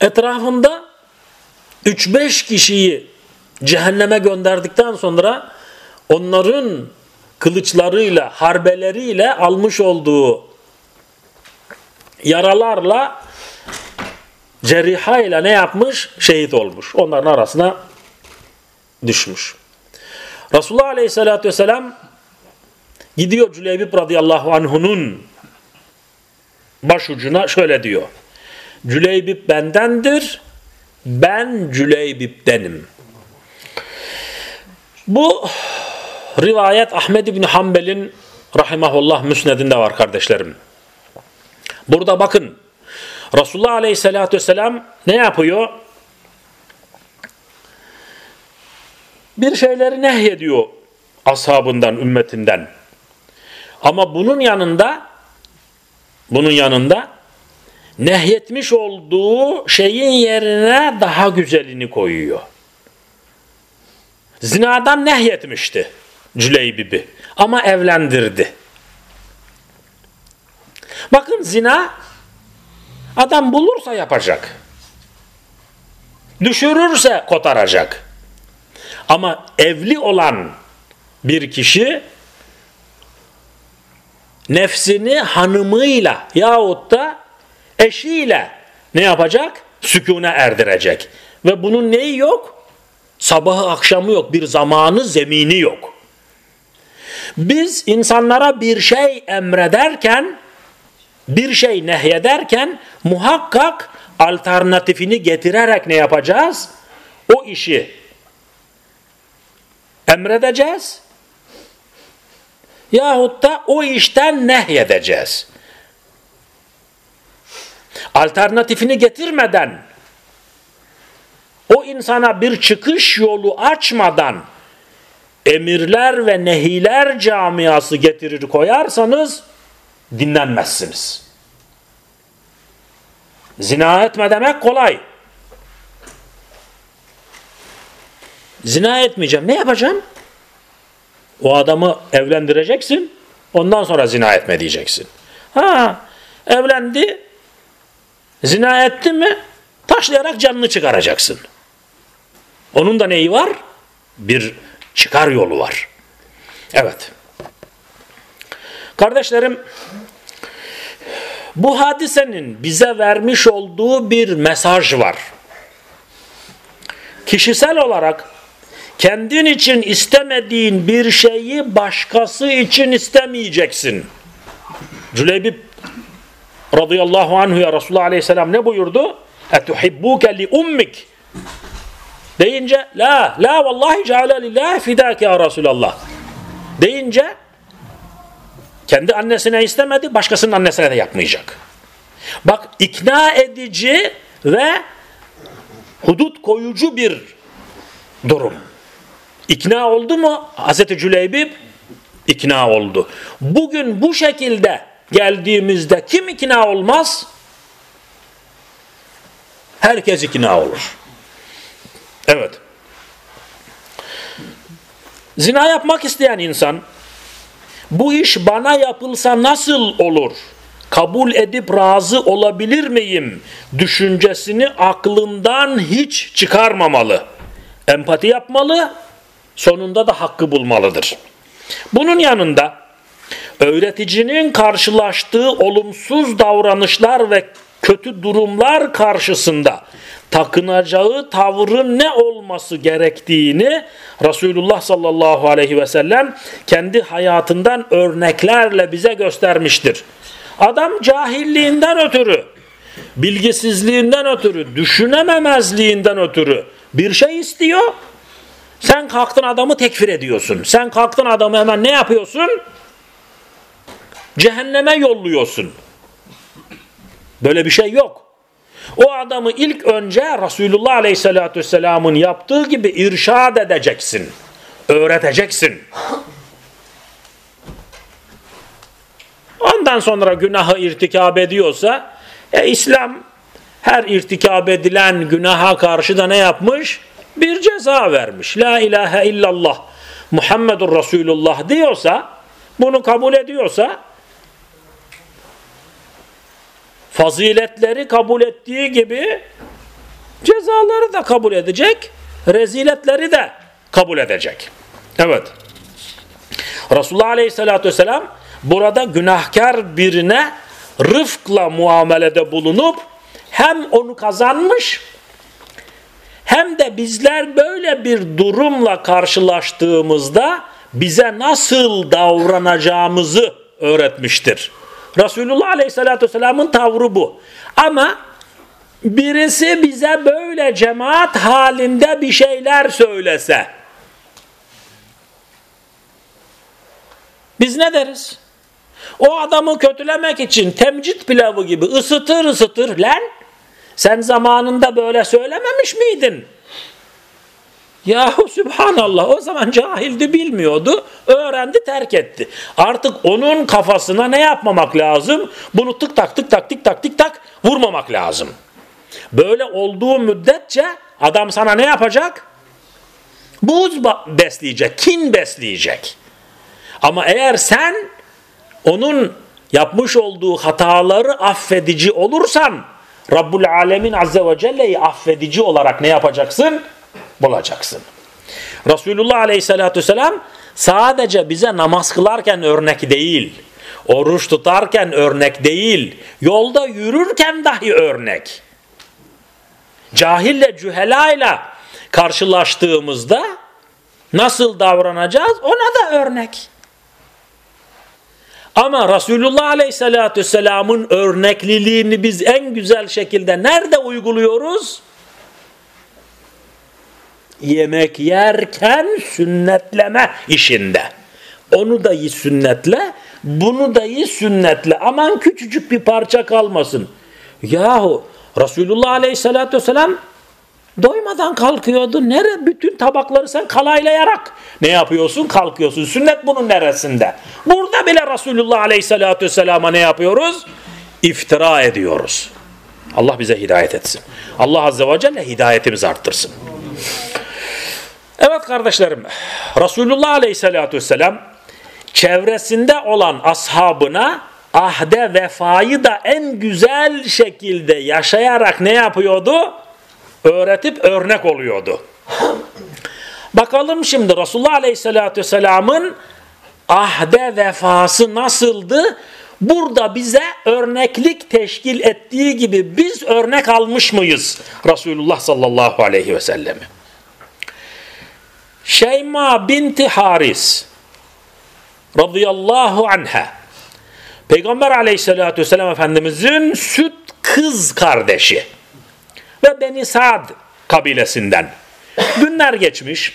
etrafında 3-5 kişiyi cehenneme gönderdikten sonra onların kılıçlarıyla, harbeleriyle almış olduğu yaralarla ceriha ile ne yapmış? Şehit olmuş. Onların arasına düşmüş. Resulullah Aleyhisselatü Vesselam gidiyor Cüleybib radıyallahu anh'unun başucuna şöyle diyor. Cüleybib bendendir, ben Cüleybib'denim. Bu rivayet Ahmed İbni Hanbel'in rahimahullah müsnedinde var kardeşlerim. Burada bakın Resulullah Aleyhisselatü Vesselam ne yapıyor? Bir şeyleri nehyediyor ashabından, ümmetinden. Ama bunun yanında bunun yanında nehyetmiş olduğu şeyin yerine daha güzelini koyuyor. Zinadan nehyetmişti Cüleybib'i ama evlendirdi. Bakın zina adam bulursa yapacak. Düşürürse kotaracak. Ama evli olan bir kişi nefsini hanımıyla yahut da eşiyle ne yapacak? Sükune erdirecek. Ve bunun neyi yok? Sabahı akşamı yok. Bir zamanı zemini yok. Biz insanlara bir şey emrederken bir şey nehyederken muhakkak alternatifini getirerek ne yapacağız? O işi emredeceğiz yahut da o işten nehyedeceğiz. Alternatifini getirmeden o insana bir çıkış yolu açmadan emirler ve nehiler camiası getirir koyarsanız dinlenmezsiniz. Zina etme demek kolay. Zina etmeyeceğim. Ne yapacağım? O adamı evlendireceksin. Ondan sonra zina etme diyeceksin. Ha, evlendi. Zina etti mi? Taşlayarak canını çıkaracaksın. Onun da neyi var? Bir çıkar yolu var. Evet. Kardeşlerim, bu hadisenin bize vermiş olduğu bir mesaj var. Kişisel olarak kendin için istemediğin bir şeyi başkası için istemeyeceksin. Cüleybib radıyallahu anhu ya Resulullah aleyhisselam ne buyurdu? Etuhibbuke li ummik deyince la la vallahi ceale lillahi fidâke ya Resulallah deyince kendi annesine istemedi başkasının annesine de yapmayacak. Bak ikna edici ve hudut koyucu bir durum. İkna oldu mu Hazreti Cüleybib? İkna oldu. Bugün bu şekilde geldiğimizde kim ikna olmaz? Herkes ikna olur. Evet. Zina yapmak isteyen insan bu iş bana yapılsa nasıl olur? Kabul edip razı olabilir miyim? Düşüncesini aklından hiç çıkarmamalı. Empati yapmalı sonunda da hakkı bulmalıdır. Bunun yanında öğreticinin karşılaştığı olumsuz davranışlar ve kötü durumlar karşısında takınacağı tavrın ne olması gerektiğini Resulullah sallallahu aleyhi ve sellem kendi hayatından örneklerle bize göstermiştir. Adam cahilliğinden ötürü, bilgisizliğinden ötürü, düşünememezliğinden ötürü bir şey istiyor sen kalktın adamı tekfir ediyorsun. Sen kalktın adamı hemen ne yapıyorsun? Cehenneme yolluyorsun. Böyle bir şey yok. O adamı ilk önce Resulullah Aleyhisselatü Vesselam'ın yaptığı gibi irşad edeceksin. Öğreteceksin. Ondan sonra günahı irtikab ediyorsa e, İslam her irtikab edilen günaha karşı da ne yapmış? Bir ceza vermiş. La ilahe illallah Muhammedur Resulullah diyorsa bunu kabul ediyorsa faziletleri kabul ettiği gibi cezaları da kabul edecek, reziletleri de kabul edecek. Evet. Resulullah Aleyhisselatü Vesselam burada günahkar birine rıfkla muamelede bulunup hem onu kazanmış hem de bizler böyle bir durumla karşılaştığımızda bize nasıl davranacağımızı öğretmiştir. Resulullah Aleyhisselatü Vesselam'ın tavrı bu. Ama birisi bize böyle cemaat halinde bir şeyler söylese biz ne deriz? O adamı kötülemek için temcit pilavı gibi ısıtır ısıtır lan sen zamanında böyle söylememiş miydin? Yahu Sübhanallah o zaman cahildi bilmiyordu. Öğrendi terk etti. Artık onun kafasına ne yapmamak lazım? Bunu tık tak tık tak tık tak tık tak vurmamak lazım. Böyle olduğu müddetçe adam sana ne yapacak? Buz besleyecek, kin besleyecek. Ama eğer sen onun yapmış olduğu hataları affedici olursan Rabbul Alemin Azze ve Celle'yi affedici olarak ne yapacaksın? Bulacaksın. Resulullah Aleyhisselatü Vesselam sadece bize namaz kılarken örnek değil, oruç tutarken örnek değil, yolda yürürken dahi örnek. Cahille cühelayla karşılaştığımızda nasıl davranacağız ona da örnek. Ama Resulullah Aleyhisselatü Vesselam'ın örnekliliğini biz en güzel şekilde nerede uyguluyoruz? Yemek yerken sünnetleme işinde. Onu da iyi sünnetle, bunu da iyi sünnetle. Aman küçücük bir parça kalmasın. Yahu Resulullah Aleyhisselatü Vesselam Doymadan kalkıyordu. Nere? Bütün tabakları sen kalaylayarak ne yapıyorsun? Kalkıyorsun. Sünnet bunun neresinde? Burada bile Resulullah Aleyhisselatü Vesselam'a ne yapıyoruz? İftira ediyoruz. Allah bize hidayet etsin. Allah Azze ve Celle hidayetimizi arttırsın. Evet kardeşlerim. Resulullah Aleyhisselatü Vesselam çevresinde olan ashabına ahde vefayı da en güzel şekilde yaşayarak ne yapıyordu? Öğretip örnek oluyordu. Bakalım şimdi Resulullah Aleyhisselatü Vesselam'ın ahde vefası nasıldı? Burada bize örneklik teşkil ettiği gibi biz örnek almış mıyız Resulullah sallallahu aleyhi ve sellemi? Şeyma binti Haris radıyallahu anha Peygamber aleyhissalatü vesselam Efendimizin süt kız kardeşi ve Beni Sa'd kabilesinden. Günler geçmiş.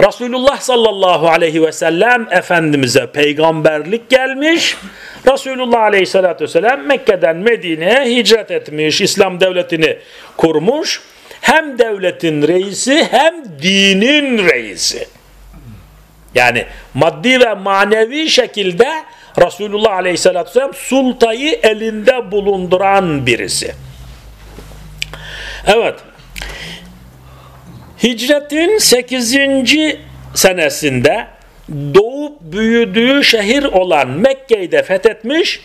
Resulullah sallallahu aleyhi ve sellem Efendimiz'e peygamberlik gelmiş. Resulullah aleyhissalatü vesselam Mekke'den Medine'ye hicret etmiş. İslam devletini kurmuş. Hem devletin reisi hem dinin reisi. Yani maddi ve manevi şekilde Resulullah aleyhissalatü vesselam sultayı elinde bulunduran birisi. Evet. Hicretin 8. senesinde doğup büyüdüğü şehir olan Mekke'yi de fethetmiş,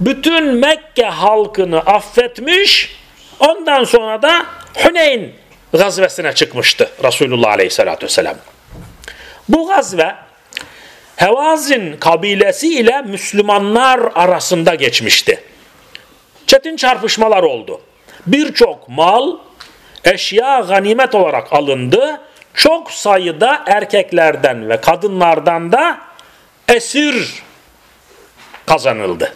bütün Mekke halkını affetmiş, ondan sonra da Huneyn gazvesine çıkmıştı Resulullah Aleyhisselatü Vesselam. Bu gazve Hevazin kabilesi ile Müslümanlar arasında geçmişti. Çetin çarpışmalar oldu birçok mal, eşya ganimet olarak alındı. Çok sayıda erkeklerden ve kadınlardan da esir kazanıldı.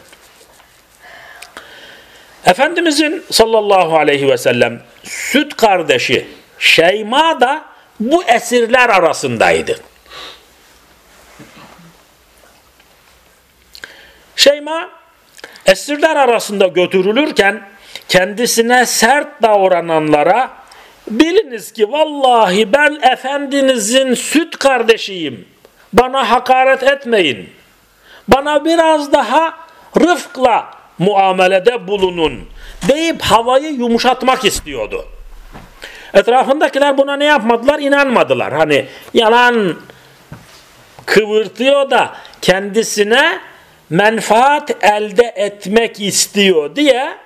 Efendimizin sallallahu aleyhi ve sellem süt kardeşi Şeyma da bu esirler arasındaydı. Şeyma esirler arasında götürülürken kendisine sert davrananlara biliniz ki vallahi ben efendinizin süt kardeşiyim. Bana hakaret etmeyin. Bana biraz daha rıfkla muamelede bulunun deyip havayı yumuşatmak istiyordu. Etrafındakiler buna ne yapmadılar? İnanmadılar. Hani yalan kıvırtıyor da kendisine menfaat elde etmek istiyor diye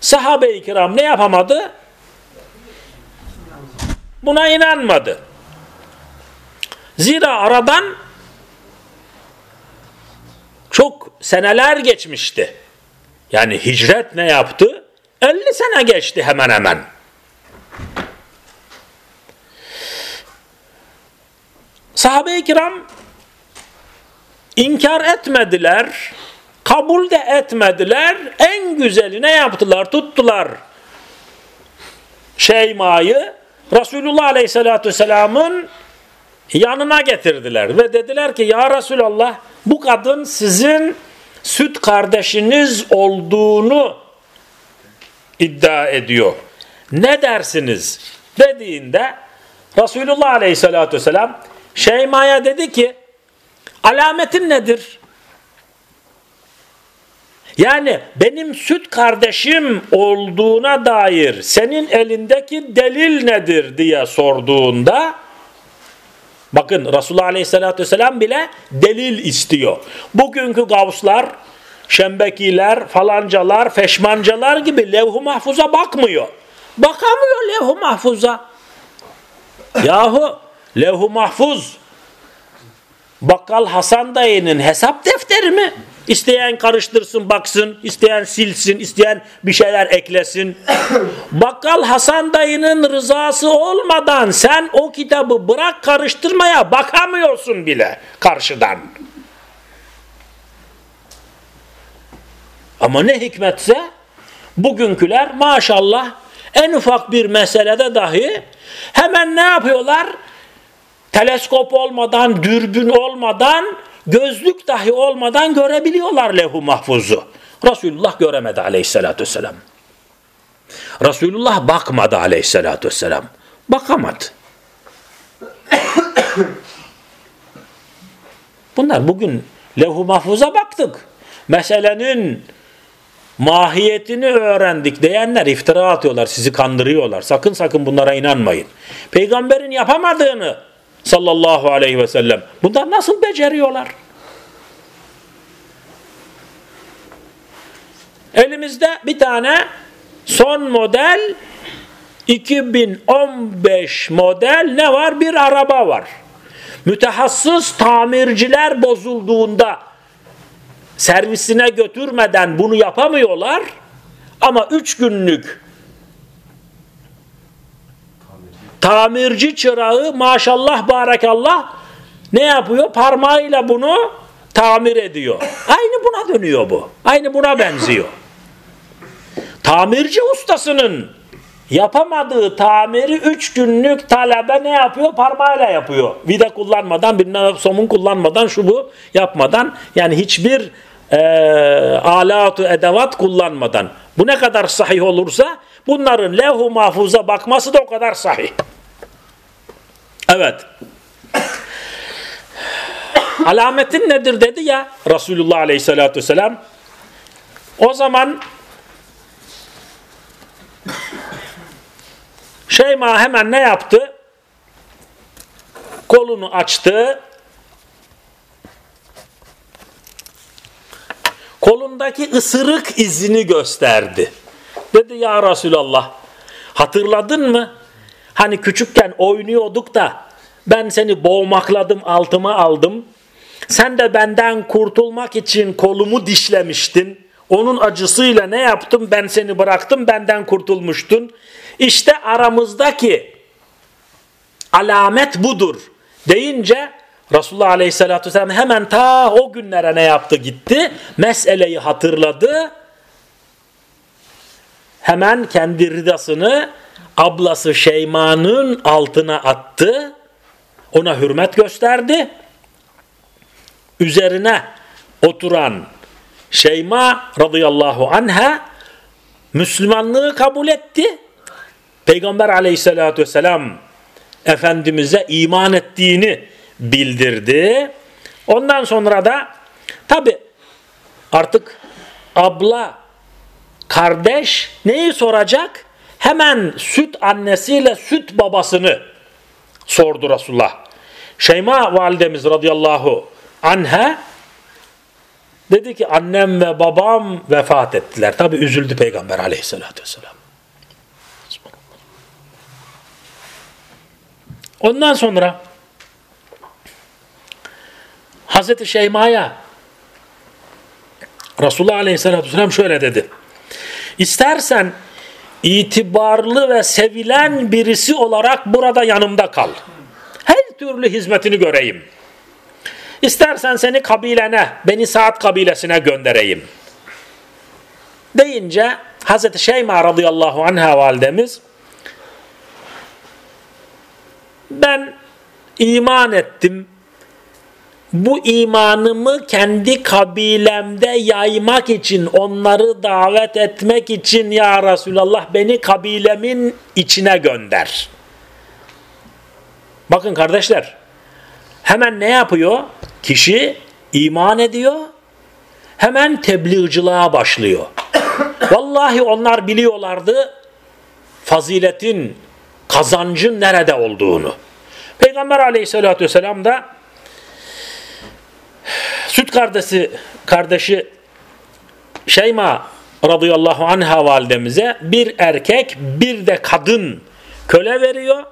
Sahabe-i kiram ne yapamadı? Buna inanmadı. Zira aradan çok seneler geçmişti. Yani hicret ne yaptı? 50 sene geçti hemen hemen. Sahabe-i kiram inkar etmediler, kabul de etmediler. En güzeli ne yaptılar? Tuttular Şeyma'yı Resulullah Aleyhisselatü Vesselam'ın yanına getirdiler ve dediler ki ya Resulallah bu kadın sizin süt kardeşiniz olduğunu iddia ediyor. Ne dersiniz? Dediğinde Resulullah Aleyhisselatü Vesselam Şeyma'ya dedi ki alametin nedir? Yani benim süt kardeşim olduğuna dair senin elindeki delil nedir diye sorduğunda bakın Resulullah Aleyhisselatü Vesselam bile delil istiyor. Bugünkü gavslar, şembekiler, falancalar, feşmancalar gibi levh-u mahfuza bakmıyor. Bakamıyor levh-u mahfuza. Yahu levh-u mahfuz Bakkal Hasan dayının hesap defteri mi? İsteyen karıştırsın baksın, isteyen silsin, isteyen bir şeyler eklesin. Bakkal Hasan dayının rızası olmadan sen o kitabı bırak karıştırmaya bakamıyorsun bile karşıdan. Ama ne hikmetse bugünküler maşallah en ufak bir meselede dahi hemen ne yapıyorlar? Teleskop olmadan, dürbün olmadan, gözlük dahi olmadan görebiliyorlar lehu mahfuzu. Resulullah göremedi aleyhissalatü vesselam. Resulullah bakmadı aleyhissalatü vesselam. Bakamadı. Bunlar bugün levh-u mahfuza baktık. Meselenin mahiyetini öğrendik diyenler iftira atıyorlar, sizi kandırıyorlar. Sakın sakın bunlara inanmayın. Peygamberin yapamadığını sallallahu aleyhi ve sellem bunlar nasıl beceriyorlar? Elimizde bir tane son model 2015 model ne var? Bir araba var. Mütehassıs tamirciler bozulduğunda servisine götürmeden bunu yapamıyorlar. Ama üç günlük tamirci çırağı maşallah barakallah ne yapıyor? Parmağıyla bunu tamir ediyor. Aynı buna dönüyor bu. Aynı buna benziyor. Tamirci ustasının yapamadığı tamiri üç günlük talebe ne yapıyor? Parmağıyla yapıyor. Vida kullanmadan, bir somun kullanmadan, şu bu yapmadan yani hiçbir e, alatu edevat kullanmadan. Bu ne kadar sahih olursa bunların levh-u mahfuza bakması da o kadar sahih. Evet. Alametin nedir dedi ya Resulullah Aleyhisselatü Vesselam. O zaman Şeyma hemen ne yaptı? Kolunu açtı. Kolundaki ısırık izini gösterdi. Dedi ya Resulallah hatırladın mı? Hani küçükken oynuyorduk da ben seni boğmakladım altıma aldım. Sen de benden kurtulmak için kolumu dişlemiştin. Onun acısıyla ne yaptım? Ben seni bıraktım, benden kurtulmuştun. İşte aramızdaki alamet budur deyince Resulullah Aleyhisselatü Vesselam hemen ta o günlere ne yaptı gitti? Meseleyi hatırladı. Hemen kendi ridasını ablası Şeyma'nın altına attı. Ona hürmet gösterdi. Üzerine oturan Şeyma radıyallahu anha Müslümanlığı kabul etti. Peygamber aleyhissalatü vesselam Efendimiz'e iman ettiğini bildirdi. Ondan sonra da tabi artık abla, kardeş neyi soracak? Hemen süt annesiyle süt babasını sordu Resulullah. Şeyma validemiz radıyallahu anha Dedi ki annem ve babam vefat ettiler. Tabi üzüldü Peygamber aleyhissalatü vesselam. Ondan sonra Hazreti Şeyma'ya Resulullah Aleyhisselatü Vesselam şöyle dedi. İstersen itibarlı ve sevilen birisi olarak burada yanımda kal. Her türlü hizmetini göreyim. İstersen seni kabilene, Beni Saat kabilesine göndereyim. Deyince Hazreti Şeyma radıyallahu anha validemiz ben iman ettim. Bu imanımı kendi kabilemde yaymak için, onları davet etmek için ya Resulallah beni kabilemin içine gönder. Bakın kardeşler, hemen ne yapıyor? Kişi iman ediyor, hemen tebliğcılığa başlıyor. Vallahi onlar biliyorlardı faziletin, kazancın nerede olduğunu. Peygamber aleyhissalatü vesselam da süt kardeşi, kardeşi Şeyma radıyallahu anha validemize bir erkek bir de kadın köle veriyor.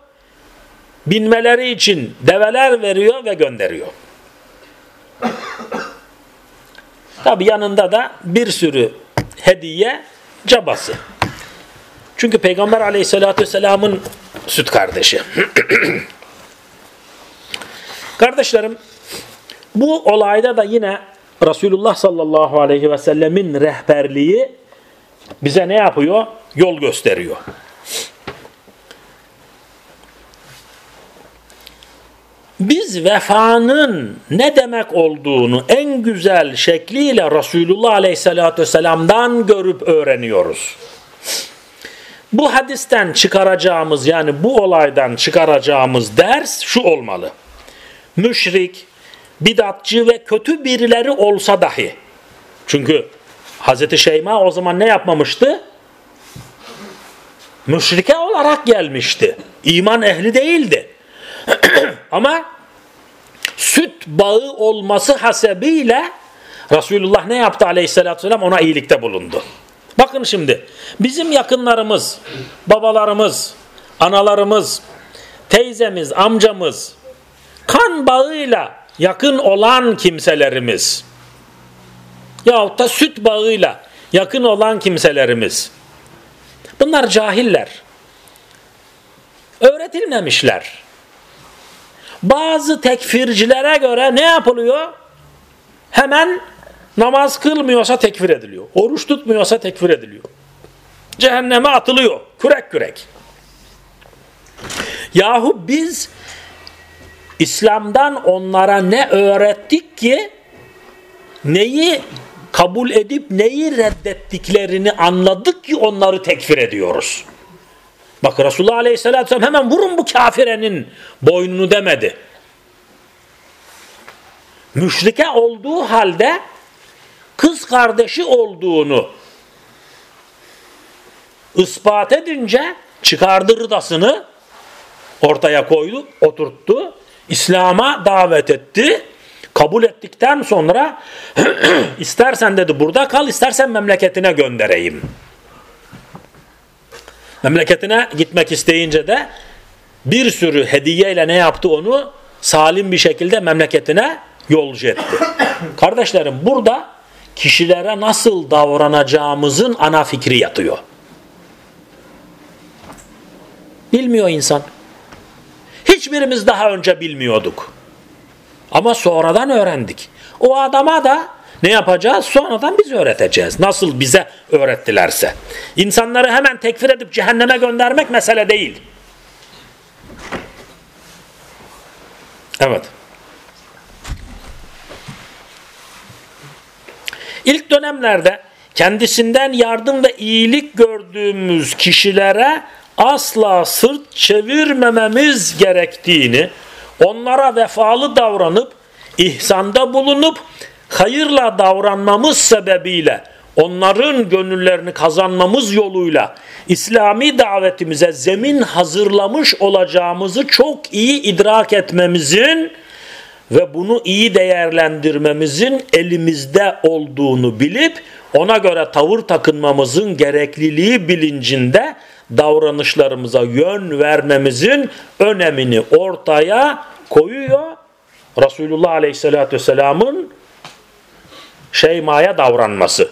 Binmeleri için develer veriyor ve gönderiyor. Tabi yanında da bir sürü hediye cabası. Çünkü Peygamber aleyhissalatü vesselamın süt kardeşi. Kardeşlerim bu olayda da yine Resulullah sallallahu aleyhi ve sellemin rehberliği bize ne yapıyor? Yol gösteriyor. Biz vefanın ne demek olduğunu en güzel şekliyle Resulullah aleyhissalatü vesselam'dan görüp öğreniyoruz. Bu hadisten çıkaracağımız yani bu olaydan çıkaracağımız ders şu olmalı. Müşrik, bidatçı ve kötü birileri olsa dahi. Çünkü Hazreti Şeyma o zaman ne yapmamıştı? Müşrike olarak gelmişti. İman ehli değildi. Ama süt bağı olması hasebiyle Resulullah ne yaptı aleyhissalatü vesselam ona iyilikte bulundu. Bakın şimdi bizim yakınlarımız, babalarımız, analarımız, teyzemiz, amcamız, kan bağıyla yakın olan kimselerimiz yahut da süt bağıyla yakın olan kimselerimiz bunlar cahiller. Öğretilmemişler. Bazı tekfircilere göre ne yapılıyor? Hemen namaz kılmıyorsa tekfir ediliyor. Oruç tutmuyorsa tekfir ediliyor. Cehenneme atılıyor. Kürek kürek. Yahu biz İslam'dan onlara ne öğrettik ki neyi kabul edip neyi reddettiklerini anladık ki onları tekfir ediyoruz. Bak Resulullah Aleyhisselatü Vesselam hemen vurun bu kafirenin boynunu demedi. Müşrike olduğu halde kız kardeşi olduğunu ispat edince çıkardı rıdasını ortaya koydu, oturttu. İslam'a davet etti. Kabul ettikten sonra istersen dedi burada kal, istersen memleketine göndereyim. Memleketine gitmek isteyince de bir sürü hediyeyle ne yaptı onu? Salim bir şekilde memleketine yolcu etti. Kardeşlerim burada kişilere nasıl davranacağımızın ana fikri yatıyor. Bilmiyor insan. Hiçbirimiz daha önce bilmiyorduk. Ama sonradan öğrendik. O adama da ne yapacağız? Sonradan biz öğreteceğiz. Nasıl bize öğrettilerse. İnsanları hemen tekfir edip cehenneme göndermek mesele değil. Evet. İlk dönemlerde kendisinden yardım ve iyilik gördüğümüz kişilere asla sırt çevirmememiz gerektiğini, onlara vefalı davranıp, ihsanda bulunup, hayırla davranmamız sebebiyle, onların gönüllerini kazanmamız yoluyla İslami davetimize zemin hazırlamış olacağımızı çok iyi idrak etmemizin ve bunu iyi değerlendirmemizin elimizde olduğunu bilip ona göre tavır takınmamızın gerekliliği bilincinde davranışlarımıza yön vermemizin önemini ortaya koyuyor. Resulullah Aleyhisselatü Vesselam'ın şeymaya davranması.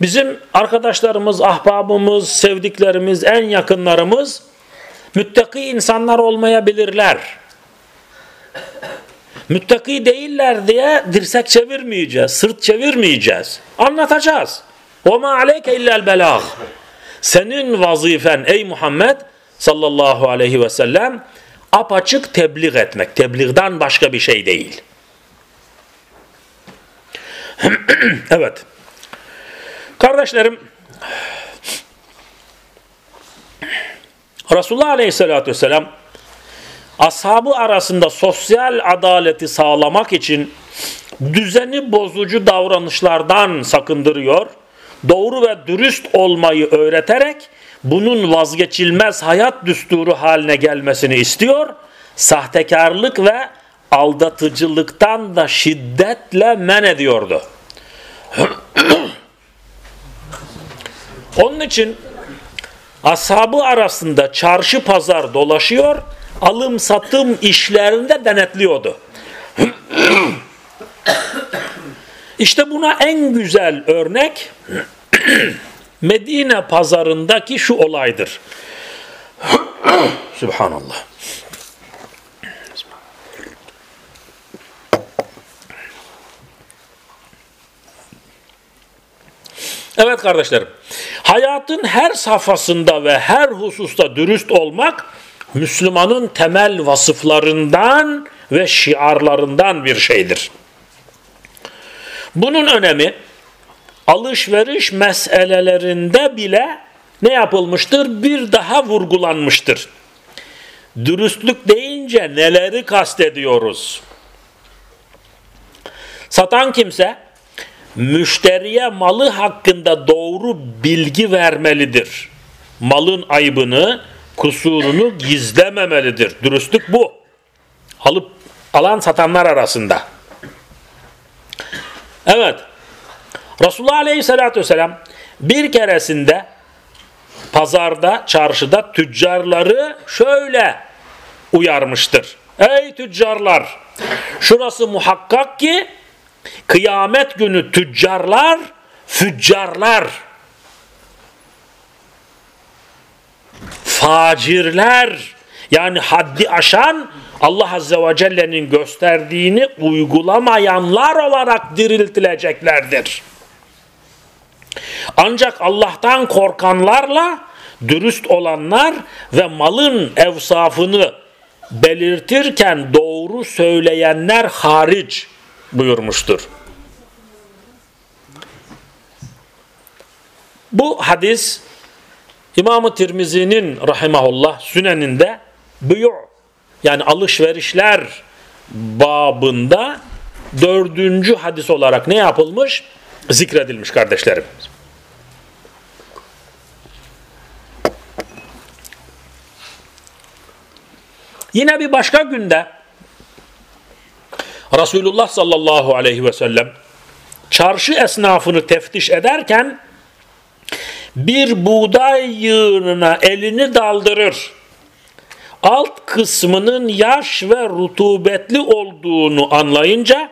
Bizim arkadaşlarımız, ahbabımız, sevdiklerimiz, en yakınlarımız müttaki insanlar olmayabilirler. Müttaki değiller diye dirsek çevirmeyeceğiz, sırt çevirmeyeceğiz. Anlatacağız. وَمَا عَلَيْكَ اِلَّا الْبَلَاغِ senin vazifen ey Muhammed sallallahu aleyhi ve sellem apaçık tebliğ etmek. Tebliğden başka bir şey değil. evet. Kardeşlerim Resulullah Aleyhisselatü Vesselam ashabı arasında sosyal adaleti sağlamak için düzeni bozucu davranışlardan sakındırıyor, doğru ve dürüst olmayı öğreterek bunun vazgeçilmez hayat düsturu haline gelmesini istiyor, sahtekarlık ve aldatıcılıktan da şiddetle men ediyordu. Onun için ashabı arasında çarşı pazar dolaşıyor, alım satım işlerinde denetliyordu. İşte buna en güzel örnek Medine pazarındaki şu olaydır. Subhanallah. Evet kardeşlerim. Hayatın her safhasında ve her hususta dürüst olmak Müslümanın temel vasıflarından ve şiarlarından bir şeydir. Bunun önemi alışveriş meselelerinde bile ne yapılmıştır? Bir daha vurgulanmıştır. Dürüstlük deyince neleri kastediyoruz? Satan kimse müşteriye malı hakkında doğru bilgi vermelidir. Malın aybını, kusurunu gizlememelidir. Dürüstlük bu. Alıp alan satanlar arasında. Evet. Resulullah Aleyhisselatü Vesselam bir keresinde pazarda, çarşıda tüccarları şöyle uyarmıştır. Ey tüccarlar! Şurası muhakkak ki kıyamet günü tüccarlar, füccarlar, facirler yani haddi aşan Allah Azze ve Celle'nin gösterdiğini uygulamayanlar olarak diriltileceklerdir. Ancak Allah'tan korkanlarla dürüst olanlar ve malın evsafını belirtirken doğru söyleyenler hariç buyurmuştur. Bu hadis İmam-ı Tirmizi'nin rahimahullah süneninde büyü yani alışverişler babında dördüncü hadis olarak ne yapılmış? Zikredilmiş kardeşlerim. Yine bir başka günde Resulullah sallallahu aleyhi ve sellem çarşı esnafını teftiş ederken bir buğday yığınına elini daldırır. Alt kısmının yaş ve rutubetli olduğunu anlayınca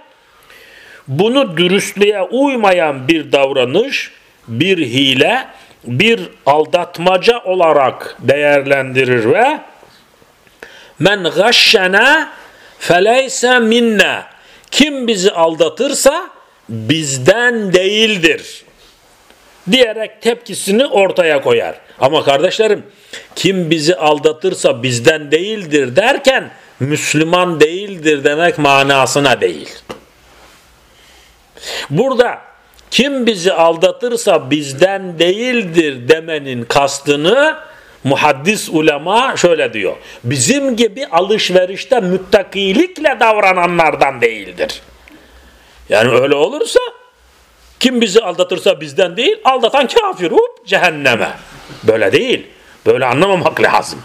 bunu dürüstlüğe uymayan bir davranış, bir hile, bir aldatmaca olarak değerlendirir ve men gashşena feleyse minna. Kim bizi aldatırsa bizden değildir diyerek tepkisini ortaya koyar. Ama kardeşlerim kim bizi aldatırsa bizden değildir derken Müslüman değildir demek manasına değil. Burada kim bizi aldatırsa bizden değildir demenin kastını muhaddis ulema şöyle diyor. Bizim gibi alışverişte müttakilikle davrananlardan değildir. Yani öyle olursa kim bizi aldatırsa bizden değil, aldatan kafir, hop cehenneme. Böyle değil. Böyle anlamamak lazım.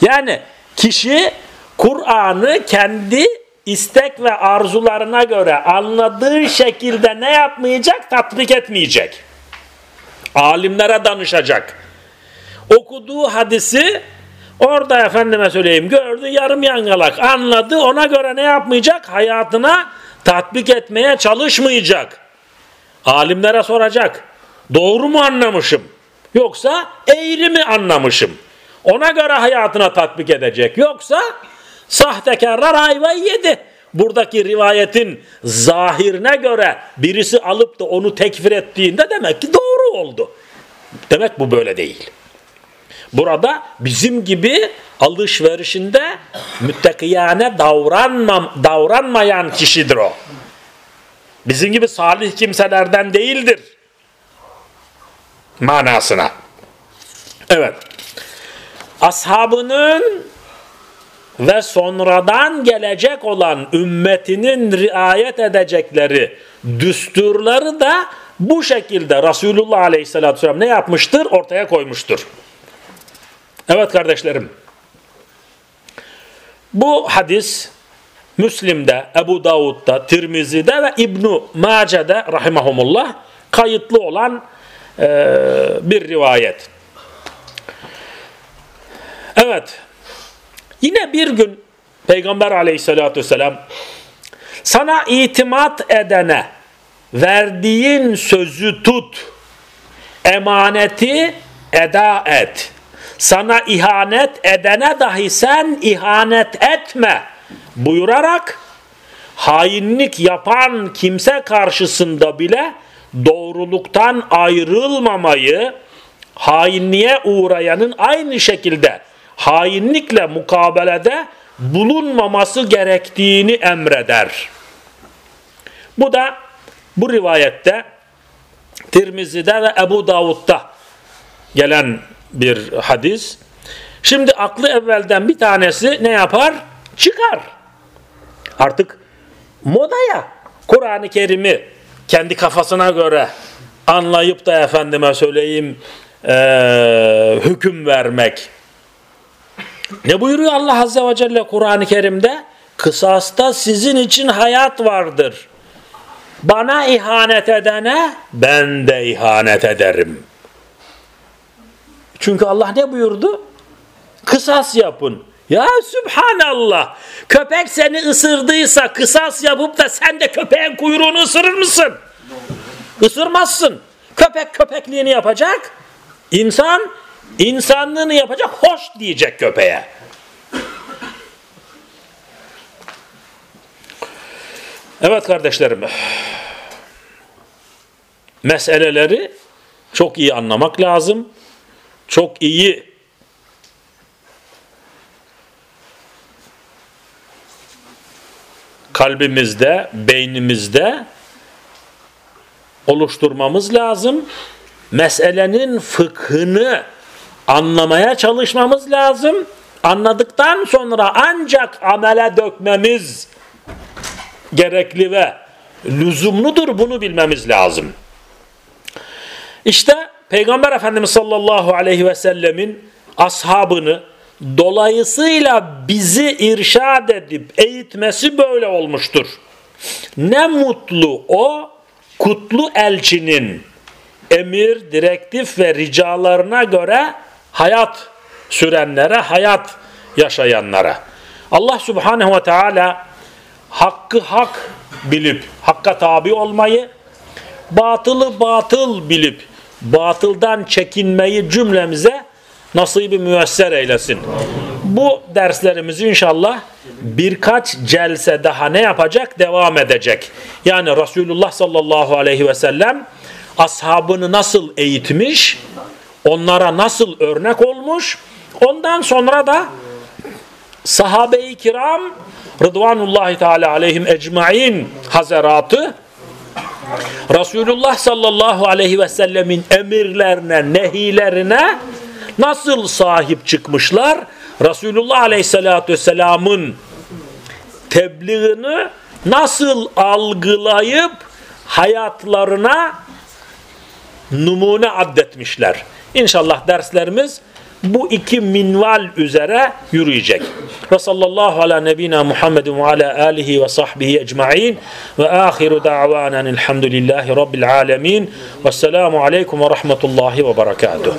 Yani kişi Kur'an'ı kendi istek ve arzularına göre anladığı şekilde ne yapmayacak? Tatbik etmeyecek. Alimlere danışacak. Okuduğu hadisi orada efendime söyleyeyim gördü yarım yangalak anladı ona göre ne yapmayacak? Hayatına tatbik etmeye çalışmayacak. Alimlere soracak. Doğru mu anlamışım? Yoksa eğri mi anlamışım? Ona göre hayatına tatbik edecek. Yoksa sahtekarlar ayvayı yedi. Buradaki rivayetin zahirine göre birisi alıp da onu tekfir ettiğinde demek ki doğru oldu. Demek bu böyle değil. Burada bizim gibi alışverişinde müttekiyane davranmam, davranmayan kişidir o. Bizim gibi salih kimselerden değildir. Manasına. Evet. Ashabının ve sonradan gelecek olan ümmetinin riayet edecekleri düsturları da bu şekilde Resulullah Aleyhisselatü Vesselam ne yapmıştır? Ortaya koymuştur. Evet kardeşlerim. Bu hadis Müslim'de, Ebu Davud'da, Tirmizi'de ve İbn-i Mace'de rahimahumullah kayıtlı olan e, bir rivayet. Evet. Yine bir gün Peygamber aleyhissalatü vesselam sana itimat edene verdiğin sözü tut, emaneti eda et. Sana ihanet edene dahi sen ihanet etme buyurarak hainlik yapan kimse karşısında bile doğruluktan ayrılmamayı hainliğe uğrayanın aynı şekilde hainlikle mukabelede bulunmaması gerektiğini emreder. Bu da bu rivayette Tirmizi'de ve Ebu Davud'da gelen bir hadis. Şimdi aklı evvelden bir tanesi ne yapar? Çıkar. Artık modaya Kur'an-ı Kerim'i kendi kafasına göre anlayıp da efendime söyleyeyim ee, hüküm vermek. Ne buyuruyor Allah Azze ve Celle Kur'an-ı Kerim'de? Kısasta sizin için hayat vardır. Bana ihanet edene ben de ihanet ederim. Çünkü Allah ne buyurdu? Kısas yapın. Ya Sübhanallah. Köpek seni ısırdıysa kısas yapıp da sen de köpeğin kuyruğunu ısırır mısın? Isırmazsın. Köpek köpekliğini yapacak. İnsan insanlığını yapacak. Hoş diyecek köpeğe. Evet kardeşlerim. Meseleleri çok iyi anlamak lazım. Çok iyi kalbimizde, beynimizde oluşturmamız lazım. Meselenin fıkhını anlamaya çalışmamız lazım. Anladıktan sonra ancak amele dökmemiz gerekli ve lüzumludur. Bunu bilmemiz lazım. İşte Peygamber Efendimiz sallallahu aleyhi ve sellemin ashabını dolayısıyla bizi irşad edip eğitmesi böyle olmuştur. Ne mutlu o kutlu elçinin emir, direktif ve ricalarına göre hayat sürenlere, hayat yaşayanlara. Allah subhanehu ve teala hakkı hak bilip hakka tabi olmayı, batılı batıl bilip batıldan çekinmeyi cümlemize nasibi müesser eylesin. Bu derslerimiz inşallah birkaç celse daha ne yapacak? Devam edecek. Yani Resulullah sallallahu aleyhi ve sellem ashabını nasıl eğitmiş, onlara nasıl örnek olmuş, ondan sonra da sahabe-i kiram Rıdvanullahi Teala aleyhim ecmain hazaratı Resulullah sallallahu aleyhi ve sellemin emirlerine, nehilerine nasıl sahip çıkmışlar? Resulullah aleyhissalatü vesselamın tebliğini nasıl algılayıp hayatlarına numune addetmişler. İnşallah derslerimiz bu iki minval üzere yürüyecek. Ve sallallahu ala nebina Muhammedin ve ala alihi ve sahbihi ecma'in ve ahiru da'vanen elhamdülillahi rabbil alemin ve selamu aleyküm ve rahmetullahi ve berekatuhu.